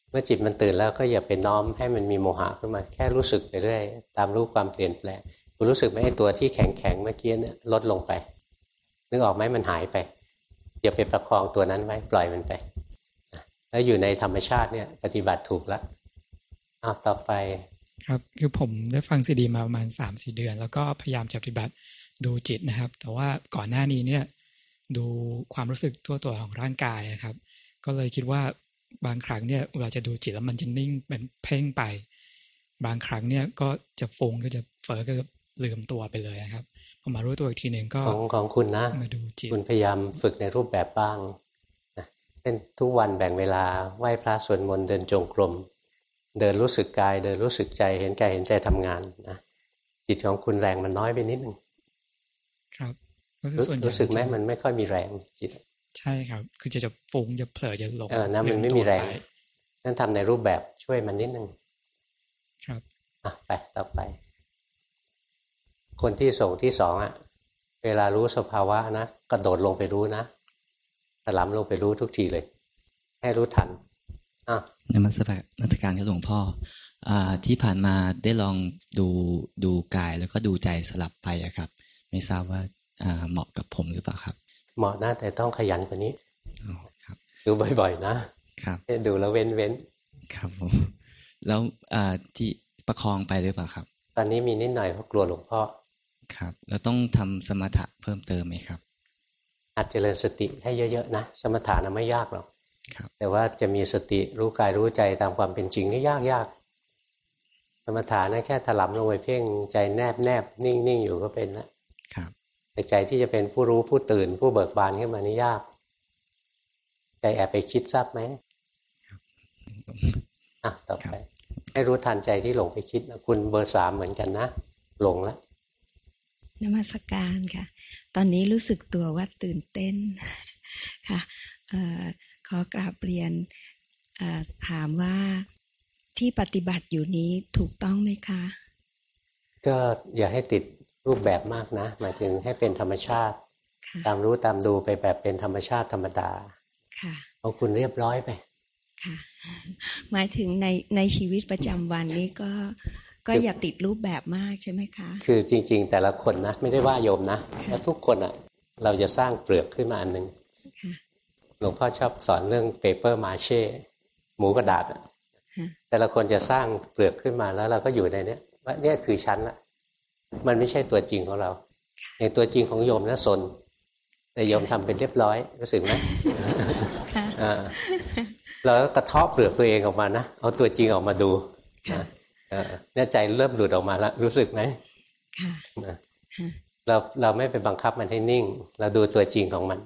เมื่อจิตมันตื่นแล้วก็อย่าไปน้อมให้มันมีโมหะขึ้นมาแค่รู้สึกไปเรื่อยตามรู้ความเปลี่ยนแปลงคุณรู้สึกไหมไอ้ตัวที่แข็งแข็งเมื่อกี้เนี่ยลดลงไปนึกออกไหมมันหายไปอย่าไปประคองตัวนั้นไว้ปล่อยมันไปแล้วอยู่ในธรรมชาติเนี่ย ปฏิบัติถูกแล้วเอาต่อไป ครับคือผมได้ฟังซีดีมาประมาณสามสี่เดือน แล้วก็พยายามจะปฏิบัติดูจิตนะครับ แต่ว่าก่อนหน้านี้เนี่ย ดูความรู้สึกทั่วตัวของร่างกายนะครับ ก็เลยคิดว่าบางครั้งเนี่ยเวลาจะดูจิตแล้วมันจะนิ่งเป็นเพ่งไป บางครั้งเนี่ยก็จะฟงก็จะเฟอก็ลืมตัวไปเลยครับพอมารู้ตัวอีกทีหนึ่งก็ของของคุณนะมาดูจิตคุณพยายามฝึกในรูปแบบบ้างเป็นทุกวันแบ่งเวลาไหว้พระสวดมนต์เดินจงกรมเดินรู้สึกกายเดินรู้สึกใจเห็นกายเห็นใจทำงานนะจิตของคุณแรงมันน้อยไปนิดนึงครับ รู้สึกไหมมันไม่ค่อยมีแรงจิต ใช่ครับ คือจะจะฟุ้งจะเผลอจะหลงเออนะมันไม่มีแรง นั่นทำในรูปแบบช่วยมันนิดนึงครับอะไปต่อไป คนที่ส่งที่สองอะ เวลารู้สภาวะนะกระโดดลงไปรู้นะถลำลงไปรู้ทุกทีเลย ให้รู้ทันนมัสการนักการครับหลวงพ่ออที่ผ่านมาได้ลองดูดูกายแล้วก็ดูใจสลับไปอะครับ ไม่ทราบว่า เหมาะกับผมหรือเปล่าครับ เหมาะนะแต่ต้องขยันกว่านี้อ๋อครับดูบ่อยๆ นะครับดูแล้วเว้นเว้นครับผมแล้วที่ประคองไปหรือเปล่าครับ ตอนนี้มีนิดหน่อยเพราะกลัวหลวงพ่อครับแล้วต้องทำสมถะเพิ่มเติมไหมครับอาจเจริญสติให้เยอะๆนะสมถะนะไม่ยากหรอกแต่ว่าจะมีสติรู้กายรู้ใจตามความเป็นจริงนี่ยากยากสมถะนะแค่ถลำลงไปเพ่งใจแนบแนบนิ่งนิ่งอยู่ก็เป็นแล้ว แต่ใจที่จะเป็นผู้รู้ผู้ตื่น ผู้เบิกบานขึ้นมานี่ยาก ใจแอบไปคิดทราบไหมอะต่อไปให้รู้ทันใจที่หลงไปคิดคุณเบอร์สามเหมือนกันนะ หลงแล้วนมัสการค่ะ ตอนนี้รู้สึกตัวว่าตื่นเต้นค่ะขอกราบเรียนถามว่าที่ปฏิบัติอยู่นี้ถูกต้องไหมคะ ก็อย่าให้ติด รูปแบบมากนะ หมายถึงให้เป็นธรรมชาติ ตามรู้ตามดูไปแบบเป็นธรรมชาติธรรมดาค่ะเอาคุณเรียบร้อยไปค่ะหมายถึงในในชีวิตประจำวันนี้ก็ก็อย่าติดรูปแบบมากใช่ไหมคะ คือจริง ๆ แต่ละคนนะไม่ได้ว่าโยมนะแล้วทุกคนอะ่ะเราจะสร้างเปลือกขึ้นมาอันหนึ่งหลวงพ่อชอบสอนเรื่องเปเปอร์มาเช่หมูกระดาษแต่ละคนจะสร้างเปลือกขึ้นมาแล้วเราก็อยู่ในนี้ว่าเนี่ยคือชั้นละ มันไม่ใช่ตัวจริงของเราในตัวจริงของโยมนะสน แต่โยมทำเป็นเรียบร้อยรู้สึกไหมเรากระเทาะเปลือกตัวเองออกมานะเอาตัวจริงออกมาดูเนี่ยใจเริ่มหลุดออกมาแล้วรู้สึกไหมเราเราไม่ไปบังคับมันให้นิ่ง เราดูตัวจริงของมัน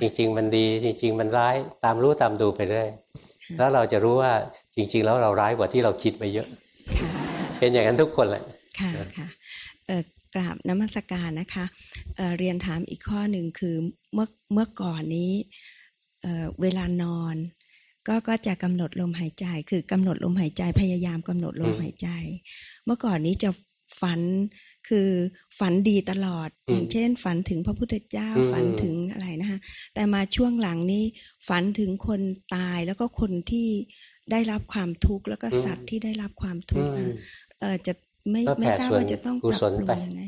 จริง ๆ มันดี จริง ๆ มันร้ายตามรู้ตามดูไปเรื่อยแล้วเราจะรู้ว่าจริง ๆ แล้วเราร้ายกว่าที่เราคิดไปเยอะ เป็นอย่างนั้นทุกคนแหละค่ะค่ะ กราบนมัสการนะคะเเรียนถามอีกข้อหนึ่งคือเมื่อเมื่อก่อนนี้เเวลานอน ก็ก็จะกำหนดลมหายใจ คือกำหนดลมหายใจพยายามกำหนดลมหายใจ เมื่อก่อนนี้จะฝันคือฝันดีตลอด อย่างเช่น ฝันถึงพระพุทธเจ้าฝันถึงอะไรนะคะแต่มาช่วงหลังนี้ฝันถึงคนตายแล้วก็คนที่ได้รับความทุกข์แล้วก็สัตว์ที่ได้รับความทุกข์เออจะ ไม่ไม่ทราบว่าจะต้องปรับปรุงยังไง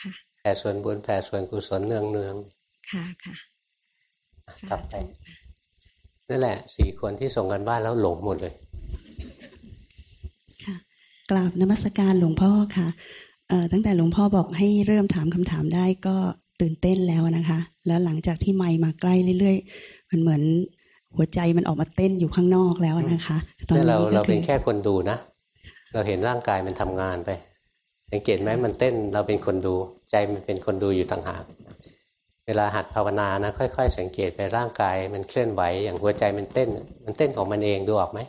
ค่ะแผ่ส่วนบุญแผ่ส่วนกุศลเนืองเนืองค่ะค่ะต่อไปนั่นแหละสี่คนที่ส่งกันบ้านแล้วหลงหมดเลย ค่ะ กราบนมัสการหลวงพ่อค่ะตั้งแต่หลวงพ่อบอกให้เริ่มถามคำถามได้ก็ตื่นเต้นแล้วนะคะ แล้วหลังจากที่ไม่มาใกล้เรื่อยๆ มันเหมือนหัวใจมันออกมาเต้นอยู่ข้างนอกแล้วนะคะ ตอนนี้เราเราเป็นแค่คนดูนะ เราเห็นร่างกายมันทำงานไปสังเกตไหมมันเต้นเราเป็นคนดู ใจมันเป็นคนดูอยู่ต่างหากเวลาหัดภาวนานะค่อย ๆ สังเกตไปร่างกายมันเคลื่อนไหวอย่างหัวใจมันเต้น มันเต้นของมันเองดูออกไหม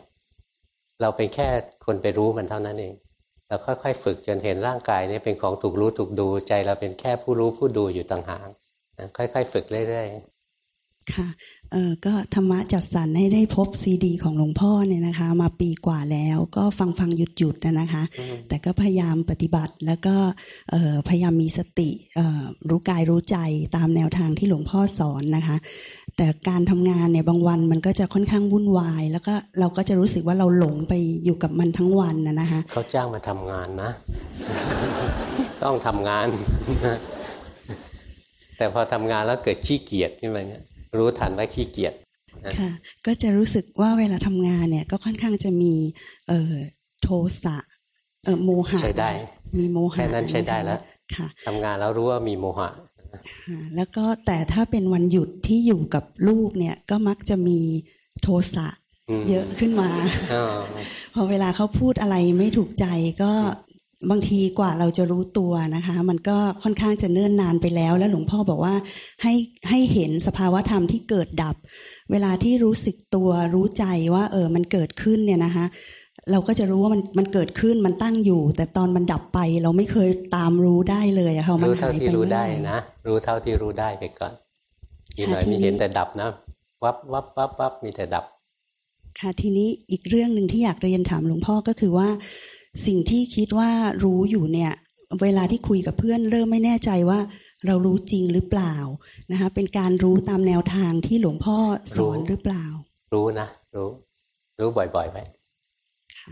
เราเป็นแค่คนไปรู้มันเท่านั้นเองเราค่อย ๆ ฝึกจนเห็นร่างกายนี้เป็นของถูกรู้ถูกดู ใจเราเป็นแค่ผู้รู้ผู้ดูอยู่ต่างหากค่อย ๆ ฝึกเรื่อยๆ ค่ะเออก็ธรรมะจัดสรรให้ได้พบซีดี ของหลวงพ่อเนี่ยนะคะ มาปีกว่าแล้วก็ฟังฟังหยุดหยุดนะคะ แต่ก็พยายามปฏิบัติแล้วก็พยายามมีสติรู้กายรู้ใจตามแนวทางที่หลวงพ่อสอนนะคะ แต่การทำงานเนี่ยบางวันมันก็จะค่อนข้างวุ่นวาย แล้วก็เราก็จะรู้สึกว่าเราหลงไปอยู่กับมันทั้งวันนะนะคะเขาจ้างมาทำงานนะ ต้องทำงาน แต่พอทำงานแล้วเกิดขี้เกียจใช่ไหมเนี่ย รู้ทันว่าขี้เกียจค่ะ ก็จะรู้สึกว่าเวลาทำงานเนี่ย ก็ค่อนข้างจะมีเอ่อโทสะเอ่อโมหะใช้ได้ มีโมหะแค่นั้นใช้ได้แล้วค่ะทำงานแล้วรู้ว่ามีโมหะแล้วก็แต่ถ้าเป็นวันหยุดที่อยู่กับลูกเนี่ย ก็มักจะมีโทสะเยอะขึ้นมา พอเวลาเขาพูดอะไรไม่ถูกใจก็ บางทีกว่าเราจะรู้ตัวนะคะ มันก็ค่อนข้างจะเนิ่นนานไปแล้ว แล้วหลวงพ่อบอกว่าให้ให้เห็นสภาวะธรรมที่เกิดดับ เวลาที่รู้สึกตัวรู้ใจว่า เออมันเกิดขึ้นเนี่ยนะคะเราก็จะรู้ว่ามันมันเกิดขึ้นมันตั้งอยู่ แต่ตอนมันดับไปเราไม่เคยตามรู้ได้เลยอะค่ะมันหายไปรู้ได้นะรู้เท่าที่รู้ได้ไปก่อนอีกหน่อยมีเห็นแต่ดับนะวับวับวับวับมีแต่ดับ ค่ะทีนี้อีกเรื่องหนึ่งที่อยากเรียนถามหลวงพ่อก็คือว่า สิ่งที่คิดว่ารู้อยู่เนี่ย เวลาที่คุยกับเพื่อนเริ่มไม่แน่ใจว่าเรารู้จริงหรือเปล่านะคะเป็นการรู้ตามแนวทางที่หลวงพ่อสอนหรือเปล่า รู้นะรู้ รู้บ่อยๆไป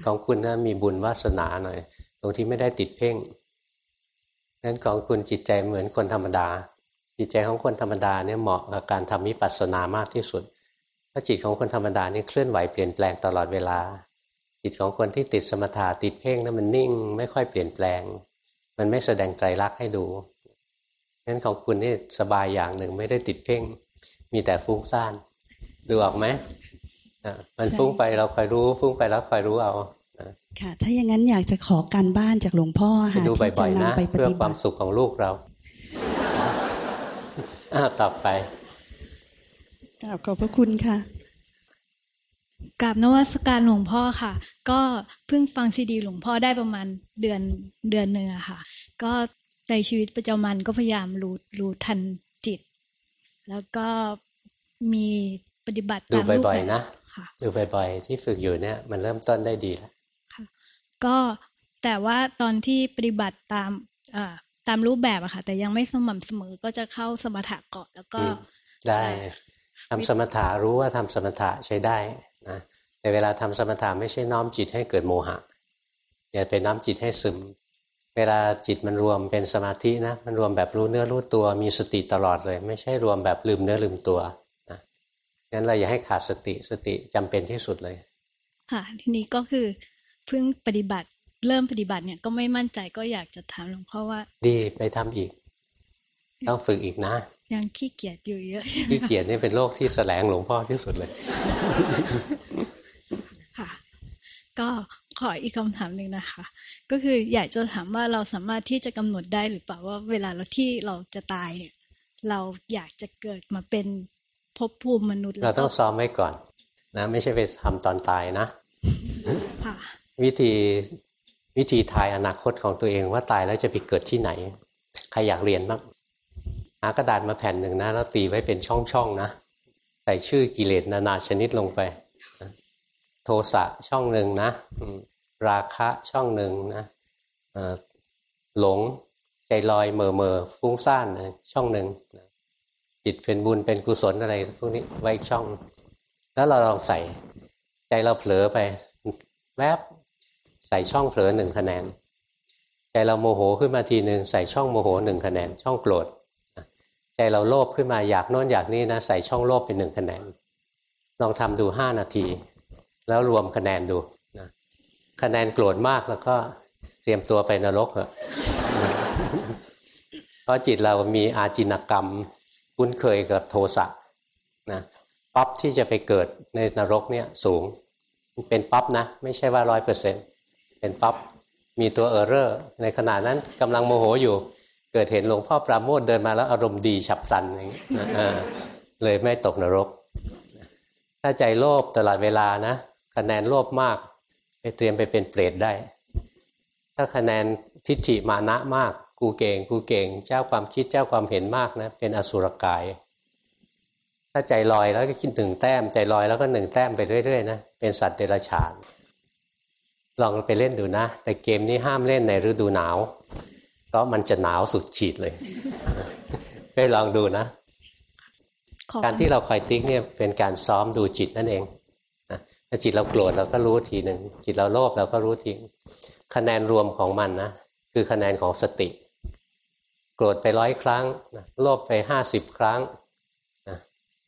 ของคุณนะมีบุญวาสนาหน่อย ตรงที่ไม่ได้ติดเพ่งนั้นของคุณจิตใจเหมือนคนธรรมดา จิตใจของคนธรรมดาเนี่ยเหมาะกับการทำมิปัสสนามากที่สุดเพราะจิตของคนธรรมดานี่เคลื่อนไหวเปลี่ยนแปลงตลอดเวลา จิตของคนที่ติดสมถะติดเพ่งนั้นมันนิ่ง ไม่ค่อยเปลี่ยนแปลง มันไม่แสดงไตรลักษณ์ให้ดูนั้นของคุณนี่สบายอย่างหนึ่งไม่ได้ติดเพ่ง มีแต่ฟุ้งซ่านดูออกไหมมันฟุ้งไปเราคอยรู้ ฟุ้งไปแล้วคอยรู้เอาค่ะ ถ้าอย่างนั้นอยากจะขอการบ้านจากหลวงพ่อค่ะที่จะนำไปปฏิบัติเพื่อความสุขของลูกเราต่อไปกราบขอบพระคุณค่ะ กราบนวัตการหลวงพ่อค่ะ ก็เพิ่งฟังซีดี หลวงพ่อได้ประมาณเดือนเดือนหนึ่งอะค่ะ ก็ในชีวิตประจำวันก็พยายามรู้รู้ทันจิต แล้วก็มีปฏิบัติตามรูปแบบนะดูบ่อยๆที่ฝึกอยู่เนี่ยมันเริ่มต้นได้ดีแล้วก็แต่ว่าตอนที่ปฏิบัติตามตามรูปแบบอะค่ะ แต่ยังไม่สม่ำเสมอก็จะเข้าสมถะก่อนแล้วก็ได้ทำสมถะรู้ว่าทำสมถะใช้ได้นะ แต่เวลาทำสมถะไม่ใช่น้อมจิตให้เกิดโมหะอย่าไปน้อมจิตให้ซึม เวลาจิตมันรวมเป็นสมาธินะมันรวมแบบรู้เนื้อรู้ตัวมีสติตลอดเลย ไม่ใช่รวมแบบลืมเนื้อลืมตัวงั้นเราอย่าให้ขาดสติสติจำเป็นที่สุดเลยค่ะทีนี้ก็คือเพิ่งปฏิบัติเริ่มปฏิบัติเนี่ยก็ไม่มั่นใจก็อยากจะถามหลวงพ่อว่า ดีไปทำอีก ต้องฝึกอีกนะ ยังขี้เกียจอยู่เยอะใช่ไหมขี้เกียจนี่เป็นโรคที่แสลงหลวงพ่อที่สุดเลยค่ะ ก็ขออีกคำถามหนึ่งนะคะ ก็คืออยากจะถามว่าเราสามารถที่จะกำหนดได้หรือเปล่าว่าเวลาเราที่เราจะตายเนี่ย เราอยากจะเกิดมาเป็นภพภูมิมนุษย์เราต้องซ้อมไว้ก่อนนะไม่ใช่ไปทำตอนตายนะวิธีวิธีทายอนาคตของตัวเองว่าตายแล้วจะไปเกิดที่ไหน ใครอยากเรียนบ้างหากระดาษมาแผ่นหนึ่งนะแล้วตีไว้เป็นช่องๆนะใส่ชื่อกิเลสนานาชนิดลงไปโทสะช่องหนึ่งนะราคะช่องหนึ่งนะหลงใจลอยเมอเมอฟุ้งซ่านช่องหนึ่งจิตเป็นบุญเป็นกุศลอะไรพวกนี้ไว้ช่อง แล้วเราลองใส่ใจเราเผลอไปแวบใส่ช่องเผลอหนึ่งคะแนน ใจเราโมโหขึ้นมาทีหนึ่งใส่ช่องโมโหหนึ่งคะแนน ช่องโกรธใจเราโลภขึ้นมาอยากโน้นอยากนี้นะใส่ช่องโลภเป็นหนึ่งคะแนนลองทำดูห้านาที แล้วรวมคะแนนดูคะแนนโกรธมากแล้วก็เตรียมตัวไปนรกเหรอเพราะจิตเรามีอาจิณกรรม คุ้นเคยกับโทสะนะปั๊บที่จะไปเกิดในนรกเนี่ยสูง เป็นปั๊บนะ ไม่ใช่ว่าร้อยเปอร์เซ็นต์เป็น prob มีตัว error ในขณะนั้นกำลังโมโหอยู่ เกิดเห็นหลวงพ่อปราโมทย์เดินมาแล้วอารมณ์ดีฉับพลันอย่างนี้เลยไม่ตกนรก ถ้าใจโลภตลอดเวลานะ คะแนนโลภมาก ไปเตรียมไปเป็นเปรตได้ ถ้าคะแนนทิฏฐิมานะมาก กูเก่ง กูเก่ง เจ้าความคิดเจ้าความเห็นมากนะ เป็นอสุรกาย ถ้าใจลอยแล้วก็คิดหนึ่งแต้ม ใจลอยแล้วก็หนึ่งแต้มไปเรื่อยๆนะ เป็นสัตว์เดรัจฉาน ลองไปเล่นดูนะ แต่เกมนี้ห้ามเล่นในฤดูหนาว เพราะมันจะหนาวสุดขีดเลย ไปลองดูนะ การที่เราคอยติ๊กเนี่ยเป็นการซ้อมดูจิตนั่นเอง ถ้าจิตเราโกรธเราก็รู้ทีหนึ่งจิตเราโลภเราก็รู้ทีคะแนนรวมของมันนะคือคะแนนของสติ โกรธไปร้อยครั้งโลภไปห้าสิบครั้ง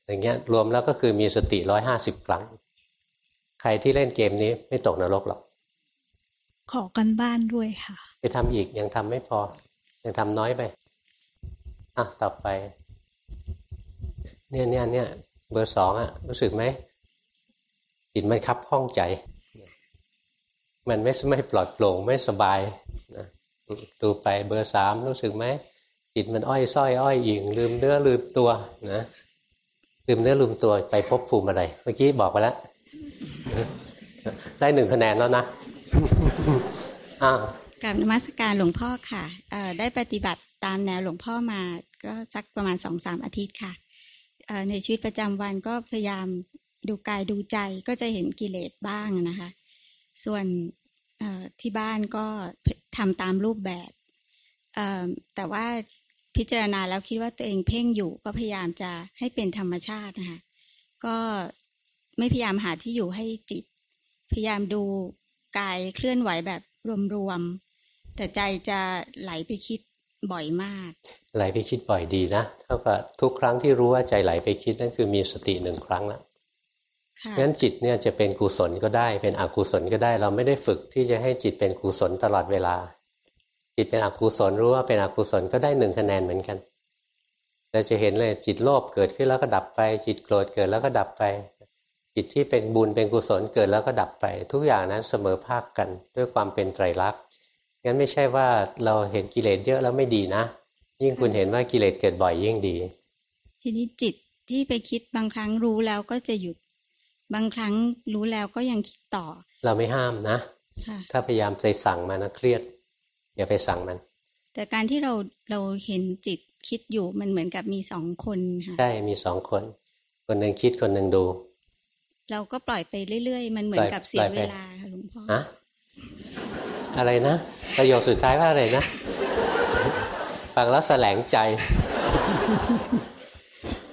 อย่างเงี้ยรวมแล้วก็คือมีสติร้อยห้าสิบครั้ง ใครที่เล่นเกมนี้ไม่ตกนรกหรอก ขอกันบ้านด้วยค่ะ ไปทำอีกยังทำไม่พอ ยังทำน้อยไปอะต่อไป เนี่ยเนี่ยเนี่ยเบอร์สองอะรู้สึกไหม จิตมันคับข้องใจ มันไม่ไม่ปลอดโปร่งไม่สบายนะดูไปเบอร์สามรู้สึกไหมจิตมันอ้อยส้อยอ้อยอิงลืมเนื้อลืมตัวนะลืมเนื้อลืมตัวไปพบภูมิอะไร เมื่อกี้บอกไปแล้วได้หนึ่งคะแนนแล้วนะอ้าวกับนมัสการหลวงพ่อค่ะได้ปฏิบัติตามแนวหลวงพ่อมาก็สักประมาณสองสามอาทิตย์ค่ะในชีวิตประจำวันก็พยายาม ดูกายดูใจก็จะเห็นกิเลสบ้างนะคะ ส่วนที่บ้านก็ทำตามรูปแบบ แต่ว่าพิจารณาแล้วคิดว่าตัวเองเพ่งอยู่ก็พยายามจะให้เป็นธรรมชาตินะคะก็ไม่พยายามหาที่อยู่ให้จิต พยายามดูกายเคลื่อนไหวแบบรวมๆแต่ใจจะไหลไปคิดบ่อยมาก ไหลไปคิดบ่อยดีนะเท่ากับทุกครั้งที่รู้ว่าใจไหลไปคิดนั่นคือมีสติหนึ่งครั้งแล้ว งั้นจิตเนี่ยจะเป็นกุศลก็ได้ เป็นอกุศลก็ได้ เราไม่ได้ฝึกที่จะให้จิตเป็นกุศลตลอดเวลา จิตเป็นอกุศลรู้ว่าเป็นอกุศลก็ได้หนึ่งคะแนนเหมือนกันเราจะเห็นเลยจิตโลภเกิดขึ้นแล้วก็ดับไป จิตโกรธเกิดแล้วก็ดับไป จิตที่เป็นบุญเป็นกุศลเกิดแล้วก็ดับไป ทุกอย่างนั้นเสมอภาคกันด้วยความเป็นไตรลักษณ์งั้นไม่ใช่ว่าเราเห็นกิเลสเยอะแล้วไม่ดีนะ ยิ่งคุณเห็นว่ากิเลสเกิดบ่อยยิ่งดี ทีนี้จิตที่ไปคิดบางครั้งรู้แล้วก็จะหยุด บางครั้งรู้แล้วก็ยังคิดต่อ เราไม่ห้ามนะถ้าพยายามไปสั่งมันนะเครียด อย่าไปสั่งมัน แต่การที่เราเราเห็นจิตคิดอยู่มันเหมือนกับมีสองคนค่ะใช่มีสองคน คนหนึ่งคิดคนหนึ่งดู เราก็ปล่อยไปเรื่อยๆ มันเหมือนกับเสียเวลาค่ะหลวงพ่ออะอะไรนะประโยคสุดท้ายว่าอะไรนะ ฟังแล้วแสลงใจ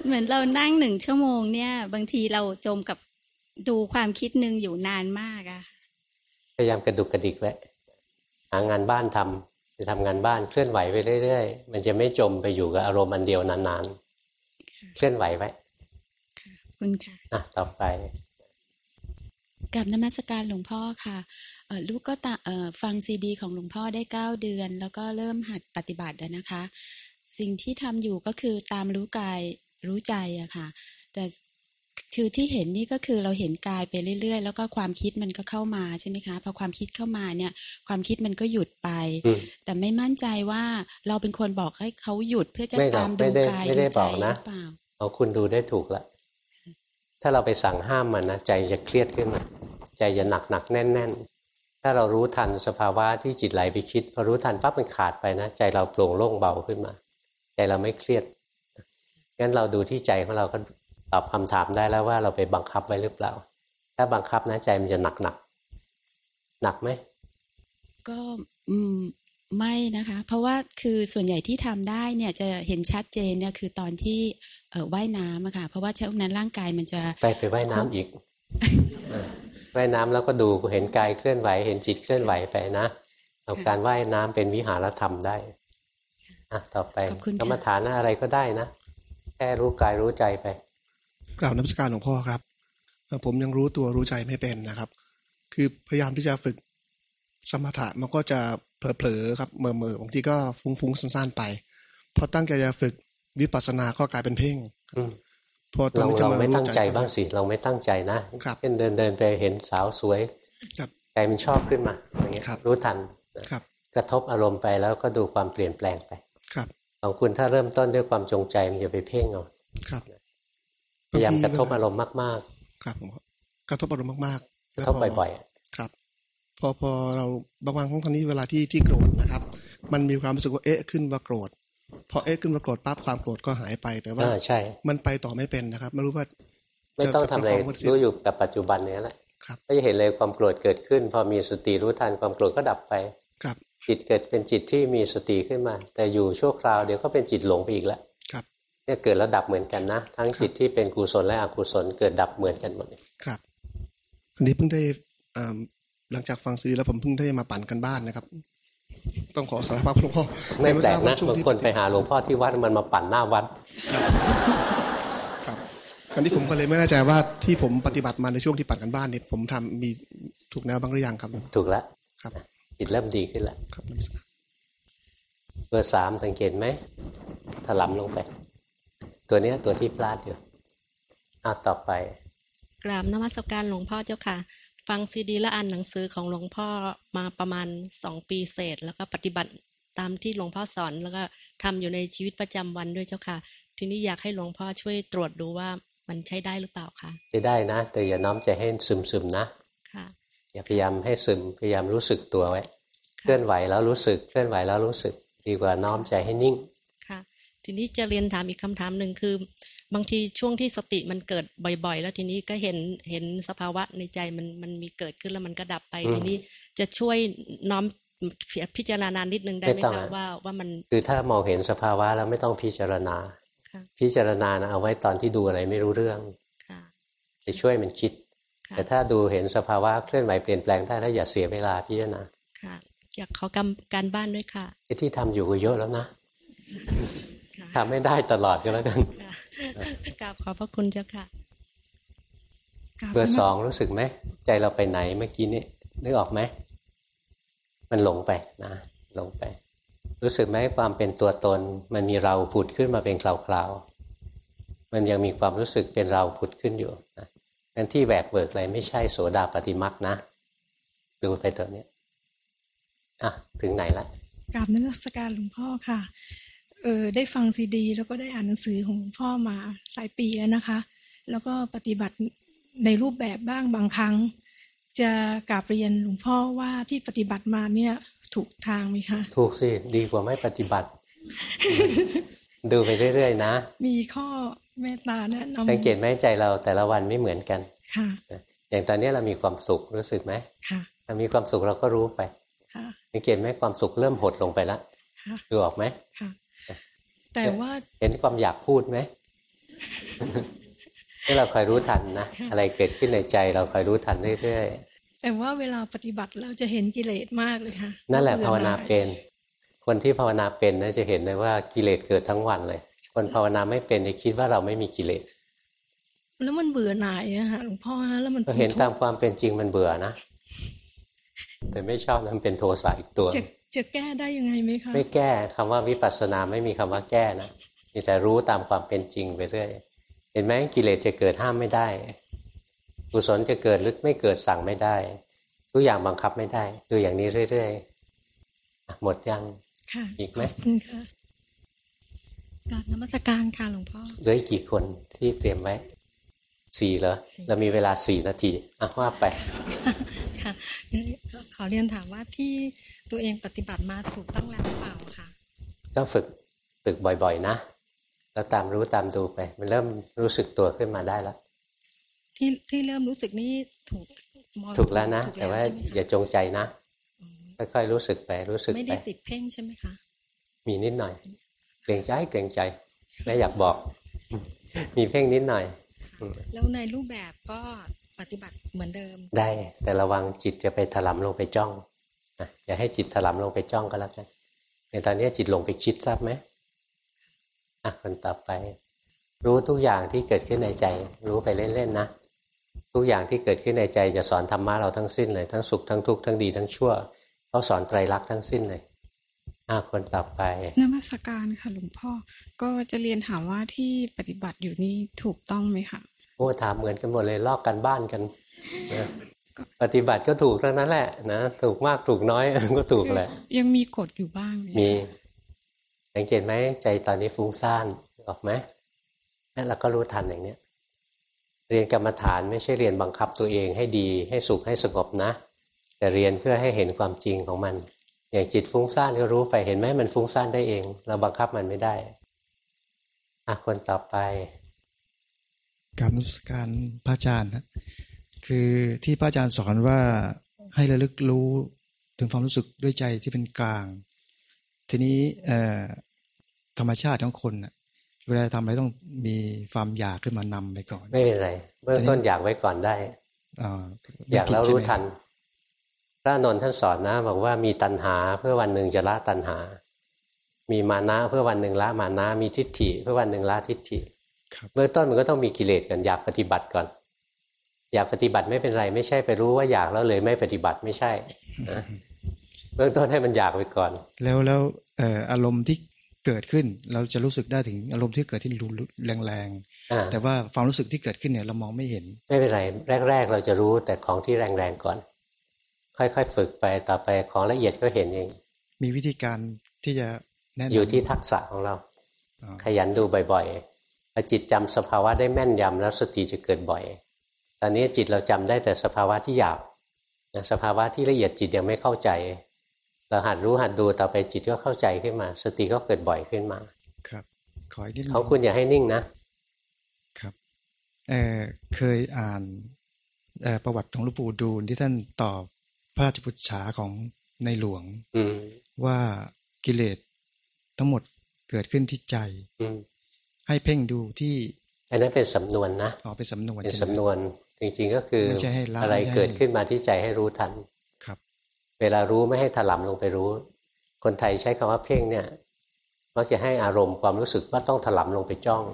เหมือนเรานั่งหนึ่งชั่วโมงเนี่ย บางทีเราจมกับ ดูความคิดหนึ่งอยู่นานมากอะพยายามกระดุกกระดิกไว้หางานบ้านทำจะทำงานบ้านเคลื่อนไหวไปเรื่อยๆ มันจะไม่จมไปอยู่กับอารมณ์อันเดียวนานๆ เคลื่อนไหวไว้คุณค่ะอะต่อไปกับนมัสการหลวงพ่อค่ะลูกก็ตฟังซีดี ของหลวงพ่อได้เก้าเดือน แล้วก็เริ่มหัดปฏิบัตินะคะ สิ่งที่ทำอยู่ก็คือตามรู้กายรู้ใจอะค่ะ แต่ คือที่เห็นนี่ก็คือเราเห็นกายไปเรื่อย ๆ แล้วก็ความคิดมันก็เข้ามาใช่ไหมคะพอความคิดเข้ามาเนี่ย ความคิดมันก็หยุดไป แต่ไม่มั่นใจว่าเราเป็นคนบอกให้เขาหยุดเพื่อจะตามดูกายดูใจหรือเปล่าเอาคุณดูได้ถูกละถ้าเราไปสั่งห้ามมันนะใจจะเครียดขึ้นมาใจจะหนักหนักแน่นแน่นถ้าเรารู้ทันสภาวะที่จิตไหลไปคิดพอรู้ทันปั๊บมันขาดไปนะใจเราโปร่งโล่งเบาขึ้นมา ใจเราไม่เครียดงั้นเราดูที่ใจของเราก็ ตอบคำถามได้แล้วว่าเราไปบังคับไว้หรือเปล่า ถ้าบังคับนะใจมันจะหนักหนักหนักไหมก็อืมไม่นะคะ เพราะว่าคือส่วนใหญ่ที่ทำได้เนี่ยจะเห็นชัดเจนเนี่ยคือตอนที่เออว่ายน้ำอะค่ะเพราะว่าช่วงนั้นร่างกายมันจะไปไปว่ายน้ำอีกว่ายน้ำแล้วก็ดูเห็นกายเคลื่อนไหว เห็นจิตเคลื่อนไหวไปนะเอาการว่ายน้ำเป็นวิหารธรรมได้อะต่อไปกรรมฐานอะไรก็ได้นะแค่รู้กายรู้ใจไป กราบนักสการหลวงพ่อครับ ผมยังรู้ตัวรู้ใจไม่เป็นนะครับ คือพยายามที่จะฝึกสมถะมันก็จะเผลอๆครับเมื่อๆบางทีก็ฟุ้งๆสั้นๆไป พอตั้งใจจะฝึกวิปัสสนาก็กลายเป็นเพ่งพอตอนนี้จะไม่ตั้งใจบ้างสิเราไม่ตั้งใจนะเช่นเดินเดินไปเห็นสาวสวยใจมันชอบขึ้นมาอย่างเงี้ยรู้ทันกระทบอารมณ์ไปแล้วก็ดูความเปลี่ยนแปลงไป ครับ ของคุณถ้าเริ่มต้นด้วยความจงใจมันจะไปเพ่งเอาครับ พยายามกระทบอารมณ์มาก ๆ ครับผมกระทบอารมณ์มากๆกระทบบ่อยๆ ครับ พอพอเราบางวันของครั้งนี้เวลาที่ที่โกรธนะครับ มันมีความรู้สึกว่าเอ๊ะขึ้นว่าโกรธพอเอ๊ะขึ้นว่าโกรธปั๊บความโกรธก็หายไปแต่ว่าใช่ มันไปต่อไม่เป็นนะครับไม่รู้ว่าไม่ต้องทำอะไรรู้อยู่กับปัจจุบันนี้แหละก็จะเห็นเลยความโกรธเกิดขึ้น พอมีสติรู้ทันความโกรธก็ดับไปครับจิตเกิดเป็นจิตที่มีสติขึ้นมา แต่อยู่ชั่วคราวเดี๋ยวก็เป็นจิตหลงไปอีกแล้ว เนี่ยเกิดแล้วดับเหมือนกันนะ ทั้งจิตที่เป็นกุศลและอกุศลเกิดดับเหมือนกันหมดครับอันนี้เพิ่งได้หลังจากฟังซีดีแล้วผมเพิ่งได้มาปั่นกันบ้านนะครับ ต้องขอสารภาพหลวงพ่อไม่แปลกนะบางคนไปหาหลวงพ่อที่วัดมันมาปั่นหน้าวัดครับคราวนี้ผมก็เลยไม่แน่ใจว่าที่ผมปฏิบัติมาในช่วงที่ปั่นกันบ้านเนี่ยผมทำมีถูกแนวบ้างหรือยังครับ ถูกแล้วครับจิตเริ่มดีขึ้นแล้วครับเบอร์สามสังเกตไหมถลำลงไป ตัวนี้ตัวที่พลาดอยู่อาต่อไป กราบนมัสการหลวงพ่อเจ้าค่ะ ฟังซีดีและอ่านหนังสือของหลวงพ่อมาประมาณสองปีเศษ แล้วก็ปฏิบัติตามที่หลวงพ่อสอนแล้วก็ทำอยู่ในชีวิตประจำวันด้วยเจ้าค่ะ ทีนี้อยากให้หลวงพ่อช่วยตรวจดูว่ามันใช้ได้หรือเปล่าคะใช้ได้นะ แต่อย่าน้อมใจให้ซึมซึมนะค่ะ อย่าพยายามให้ซึมพยายามรู้สึกตัวไว้ เคลื่อนไหวแล้วรู้สึก เคลื่อนไหวแล้วรู้สึก ดีกว่าน้อมใจให้นิ่ง ทีนี้จะเรียนถามอีกคำถามหนึ่งคือ บางทีช่วงที่สติมันเกิดบ่อย ๆ แล้วทีนี้ก็เห็นเห็นสภาวะในใจมันมันมีเกิดขึ้นแล้วมันก็ดับไปทีนี้จะช่วยน้อมพิจารณานิดนึงได้ไหมคะว่าว่ามันคือถ้ามองเห็นสภาวะแล้วไม่ต้องพิจารณาพิจารณานะเอาไว้ตอนที่ดูอะไรไม่รู้เรื่องจะช่วยมันคิด แต่ถ้าดูเห็นสภาวะเคลื่อนไหวเปลี่ยนแปลงได้แล้วอย่าเสียเวลาพิจารณาค่ะอยากขอกำการบ้านด้วยค่ะที่ทำอยู่ก็เยอะแล้วนะ ทำไม่ได้ตลอดก็แล้วกันกราบขอบพระคุณเจ้าค่ะเบอร์สองรู้สึกไหมใจเราไปไหนเมื่อกี้นี้นึกออกไหมมันหลงไปนะหลงไป รู้สึกไหมความเป็นตัวตน มันมีเราผุดขึ้นมาเป็นคราวๆมันยังมีความรู้สึกเป็นเราผุดขึ้นอยู่นะนั่นที่แหวกเบิกอะไรไม่ใช่โสดาปฏิมักนะดูไปตัวนี้อะถึงไหนละกราบนักสการหลวงพ่อค่ะ เออได้ฟังซีดี แล้วก็ได้อ่านหนังสือของพ่อมาหลายปีแล้วนะคะ แล้วก็ปฏิบัติในรูปแบบบ้างบางครั้ง จะกราบเรียนหลวงพ่อว่าที่ปฏิบัติมาเนี่ยถูกทางไหมคะ ถูกสิ ดีกว่าไม่ปฏิบัติ ดูไปเรื่อยๆนะ มีข้อเมตตาแนะนำสังเกตไหมใจเราแต่ละวันไม่เหมือนกันค่ะอย่างตอนนี้เรามีความสุขรู้สึกไหมค่ะเรามีความสุขเราก็รู้ไปค่ะสังเกตไหมความสุขเริ่มหดลงไปแล้วดูออกไหมค่ะ แต่ว่าเห็นความอยากพูดไหมที่เราคอยรู้ทันนะอะไรเกิดขึ้นในใจเราคอยรู้ทันเรื่อยๆแต่ว่าเวลาปฏิบัติเราจะเห็นกิเลสมากเลยค่ะนั่นแหละภาวนาเป็น คนที่ภาวนาเป็นนะจะเห็นเลยว่ากิเลสเกิดทั้งวันเลย คนภาวนาไม่เป็นจะคิดว่าเราไม่มีกิเลสแล้วมันเบื่อหน่ายอะค่ะหลวงพ่อฮะแล้วมันเห็นตามความเป็นจริงมันเบื่อนะแต่ไม่ชอบมันเป็นโทสะอีกตัวจะ แก้ได้ยังไงไหมคะไม่แก้คำว่าวิปัสสนาไม่มีคำว่าแก้นะมีแต่รู้ตามความเป็นจริงไปเรื่อยเห็นไหมกิเลสจะเกิดห้ามไม่ได้กุศลจะเกิดหรือไม่เกิดสั่งไม่ได้ ทุกอย่างบังคับไม่ได้ดูอย่างนี้เรื่อยๆหมดยังอีกไหมค่ะกราบนมัสการค่ะหลวงพ่อเหลือกี่คนที่เตรียมไว้สี่เหรอเรามีเวลาสี่นาทีอะว่าไปค่ะขอเรียนถามว่าที่ ตัวเองปฏิบัติมาถูกต้องแล้วหรือเปล่าคะต้องฝึกฝึกบ่อย ๆ นะแล้วตามรู้ตามดูไป มันเริ่มรู้สึกตัวขึ้นมาได้แล้ว ที่ที่เริ่มรู้สึกนี่ถูกถูกแล้วนะ แต่ว่าอย่าจงใจนะค่อยๆรู้สึกไปรู้สึกไปไม่ได้ติดเพ่งใช่ไหมคะมีนิดหน่อย เกรงใจเกรงใจแม่อยากบอก มีเพ่งนิดหน่อย แล้วในรูปแบบก็ปฏิบัติเหมือนเดิม ได้ แต่ระวังจิตจะไปถลำลงไปจ้อง อย่าให้จิตถลำลงไปจ้องก็แล้วกันในตอนนี้จิตลงไปคิดทราบไหมอะคนต่อไป รู้ทุกอย่างที่เกิดขึ้นในใจ รู้ไปเล่นๆนะทุกอย่างที่เกิดขึ้นในใจจะสอนธรรมะเราทั้งสิ้นเลย ทั้งสุขทั้งทุกข์ทั้งดีทั้งชั่วเขาสอนไตรลักษณ์ทั้งสิ้นเลยอาคนต่อไปนมัสการค่ะหลวงพ่อ ก็จะเรียนถามว่าที่ปฏิบัติอยู่นี่ถูกต้องไหมคะโอ้ถามเหมือนกันหมดเลยลอกกันบ้านกันนะ ปฏิบัติก็ถูกทั้งนั้นแหละนะถูกมากถูกน้อยก็ถูกแหละ ยังมีกฎอยู่บ้างมีสังเกตไหมใจตอนนี้ฟุ้งซ่านออกไหมนั่นเราก็รู้ทันอย่างเนี้ย เรียนกรรมฐานไม่ใช่เรียนบังคับตัวเองให้ดีให้สุขให้สงบนะ แต่เรียนเพื่อให้เห็นความจริงของมัน อย่างจิตฟุ้งซ่านก็รู้ไปเห็นไหมมันฟุ้งซ่านได้เอง เราบังคับมันไม่ได้อะคนต่อไปกรรมสการพระอาจารย์นะ คือที่พระอาจารย์สอนว่าให้ระลึกรู้ถึงความรู้สึกด้วยใจที่เป็นกลาง ทีนี้ธรรมชาติของคนเวลาทำอะไรต้องมีความอยากขึ้นมานำไปก่อน ไม่เป็นไรเบื้องต้นอยากไว้ก่อนได้อยากแล้วรู้ทัน พระนนท์ท่านสอนนะ บอกว่ามีตัณหาเพื่อวันหนึ่งจะละตัณหา มีมานะเพื่อวันหนึ่งละมานะมีทิฏฐิ เพื่อวันหนึ่งละทิฏฐิเบื้องต้นมันก็ต้องมีกิเลสกันอยากปฏิบัติก่อน อยากปฏิบัติไม่เป็นไร ไม่ใช่ไปรู้ว่าอยากแล้วเลยไม่ปฏิบัติไม่ใช่เบื้องต้นให้มันอยากไปก่อน แล้วแล้วอารมณ์ที่เกิดขึ้นเราจะรู้สึกได้ถึงอารมณ์ที่เกิดที่รุนแรงๆแต่ว่าความรู้สึกที่เกิดขึ้นเนี่ยเรามองไม่เห็น ไม่เป็นไรแรก ๆ เราจะรู้แต่ของที่แรงๆก่อน ค่อยๆฝึกไปต่อไปของละเอียดก็เห็นเอง มีวิธีการที่จะแนะนำอยู่ที่ทักษะของเรา ขยันดูบ่อยๆพอจิตจำสภาวะได้แม่นยำแล้วสติจะเกิดบ่อย ตอนนี้จิตเราจำได้แต่สภาวะที่หยาบสภาวะที่ละเอียดจิตยังไม่เข้าใจ เราหัดรู้หัดดูต่อไปจิตก็เข้าใจขึ้นมา สติก็เกิดบ่อยขึ้นมา ครับ ขออีกนิดเขาคุณอย่าให้นิ่งนะครับเออเคยอ่านประวัติของหลวงปู่ดูลที่ท่านตอบพระราชบุตรฉาของในหลวงว่ากิเลสทั้งหมดเกิดขึ้นที่ใจให้เพ่งดูที่ อันนั้นเป็นสำนวนนะอ๋อเป็นสำนวนเป็นสำนวน จริงๆก็คืออะไรเกิดขึ้นมาที่ใจให้รู้ทันเวลารู้ไม่ให้ถลำลงไปรู้ คนไทยใช้คำว่าเพ่งเนี่ยมักจะให้อารมณ์ความรู้สึกว่าต้องถลำลงไปจ้อง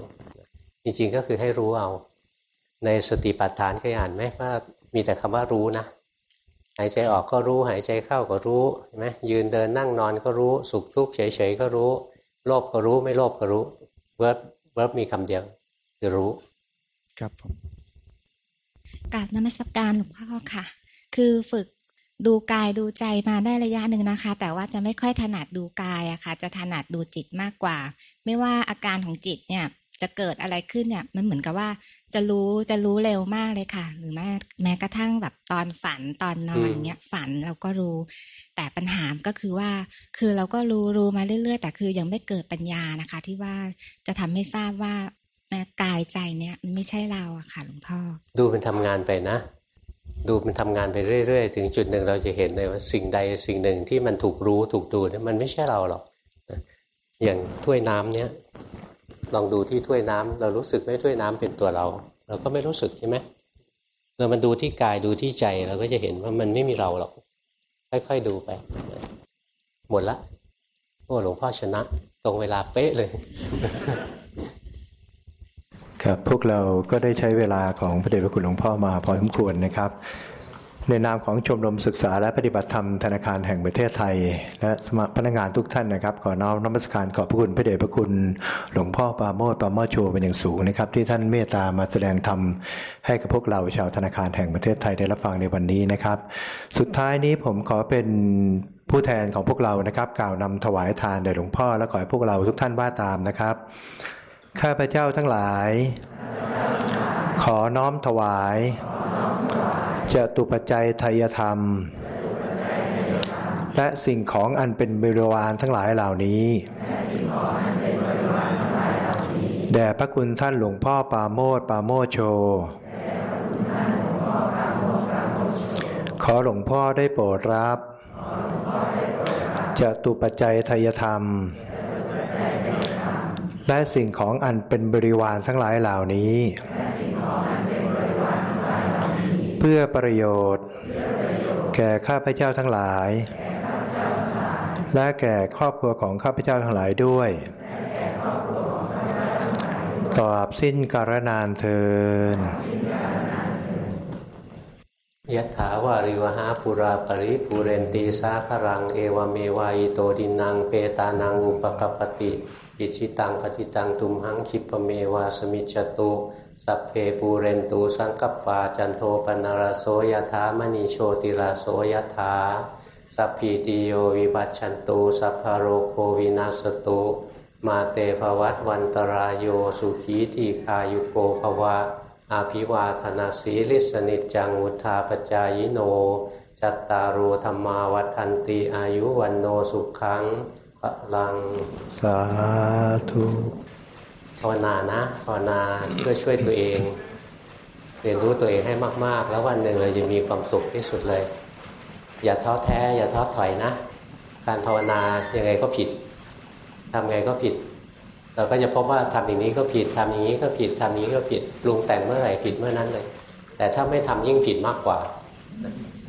จริงๆก็คือให้รู้เอา ในสติปัฏฐานเคยอ่านไหมว่ามีแต่คำว่ารู้นะหายใจออกก็รู้หายใจเข้าก็รู้ใช่ไหมยืนเดินนั่งนอนก็รู้ สุขทุกข์เฉยๆก็รู้ โลภก็รู้ไม่โลภก็รู้เวิร์บเวิร์บมีคำเดียวคือรู้ ครับผม กาสนมัสการหลวงพ่อค่ะ คือฝึกดูกายดูใจมาได้ระยะหนึ่งนะคะ แต่ว่าจะไม่ค่อยถนัดดูกายอะคะ่ะ จะถนัดดูจิตมากกว่า ไม่ว่าอาการของจิตเนี่ยจะเกิดอะไรขึ้นเนี่ยมันเหมือนกับว่าจะรู้จะรู้เร็วมากเลยค่ะ หรือแม้แม้กระทั่งแบบตอนฝันตอนนอนอย่างเงี้ยฝันเราก็รู้ แต่ปัญหาก็คือว่า คือเราก็รู้รู้มาเรื่อย ๆ แต่คือยังไม่เกิดปัญญานะคะ ที่ว่าจะทำให้ทราบว่า กายใจเนี่ยมันไม่ใช่เราอะค่ะหลวงพ่อ ดูเป็นทำงานไปนะ ดูมันทำงานไปเรื่อย ๆ ถึงจุดหนึ่งเราจะเห็นเลยว่าสิ่งใดสิ่งหนึ่งที่มันถูกรู้ถูกดูเนี่ยมันไม่ใช่เราหรอกอย่างถ้วยน้ำเนี้ยลองดูที่ถ้วยน้ำเรารู้สึกไหมถ้วยน้ำเป็นตัวเรา เราก็ไม่รู้สึกใช่ไหมเรามันดูที่กายดูที่ใจเราก็จะเห็นว่ามันไม่มีเราหรอก ค่อยๆดูไป หมดละโอ้หลวงพ่อชนะ ตรงเวลาเป๊ะเลย ครับพวกเราก็ได้ใช้เวลาของพระเดชพระคุณหลวงพ่อมาพอสมควรนะครับ ในนามของชมรมศึกษาและปฏิบัติธรรมธนาคารแห่งประเทศไทย และสมาพนักงานทุกท่านนะครับขอน้อมนมัสการขอบพระคุณพระเดชพระคุณหลวงพ่อปาโมดปาโมโชเป็นอย่างสูงนะครับ ที่ท่านเมตตามาแสดงธรรมให้กับพวกเราชาวธนาคารแห่งประเทศไทยได้รับฟังในวันนี้นะครับ สุดท้ายนี้ผมขอเป็นผู้แทนของพวกเรานะครับ กล่าวนำถวายทานแด่หลวงพ่อและขอให้พวกเราทุกท่านว่าตามนะครับ ข้าพเจ้าทั้งหลาย ขอน้อมถวายจะตุปัจจัยไทยธรรม และสิ่งของอันเป็นบริวารทั้งหลายเหล่านี้แด่พระคุณท่านหลวงพ่อปาโมดปาโมโช ขอหลวงพ่อได้โปรดรับจะตุปัจจัยทยธรรม และสิ่งของอันเป็นบริวารทั้งหลายเหล่านี้ เพื่อประโยชน์ แก่ข้าพเจ้าทั้งหลาย และแก่ครอบครัวของข้าพเจ้าทั้งหลายด้วย ตอบสิ้นกาลนานเทินยะถาวาริวหาปุราปริปูเรนตีสาครัง เอวเมวายโตดินัง เปตานังอุปกปติ อิชิตังปฏิตังตุมหังคิปเมวาสมิจตุสัพเพปูเรนตูสังกปาจันโทปนารโสยถามณีโชติลาโสยถาสัพพีติโยวิวัตชันตูสัพพโรโควินาสตุมาเตภวัตวันตรายโยสุขีทีคายุโกภวะอาภิวาธนาสีลิสนิจังุทธาปจายโน จัตตารูธรรมาวัฒนตีอายุวันโนสุขัง ลัง สาธุภาวนานะภาวนาเพื่อช่วยตัวเอง เรียนรู้ตัวเองให้มาก ๆ แล้ววันหนึ่งเราจะมีความสุขที่สุดเลย อย่าท้อแท้ อย่าท้อถอยนะ การภาวนายังไงก็ผิดทำไงก็ผิด เราก็จะพบว่าทำอย่างนี้ก็ผิดทำอย่างนี้ก็ผิดทำอย่างนี้ก็ผิดปรุงแต่งเมื่อไหร่ผิดเมื่อนั้นเลย แต่ถ้าไม่ทำยิ่งผิดมากกว่า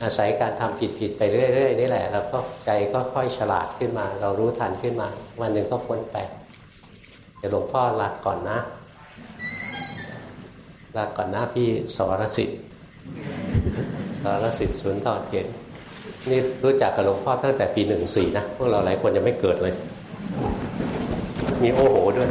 อาศัยการทำผิดผิดไปเรื่อยๆนี่แหละเราก็ใจก็ค่อยฉลาดขึ้นมา เรารู้ทันขึ้นมา วันหนึ่งก็พ้นไปเดี๋ยวหลวงพ่อลากก่อนนะลากก่อนนะพี่สรสิทธิ์สรสิทธิ์สุนทรเกตนี่รู้จักกับหลวงพ่อตั้งแต่ปีหนึ่งสี่นะพวกเราหลายคนยังไม่เกิดเลย มีโอโหด้วย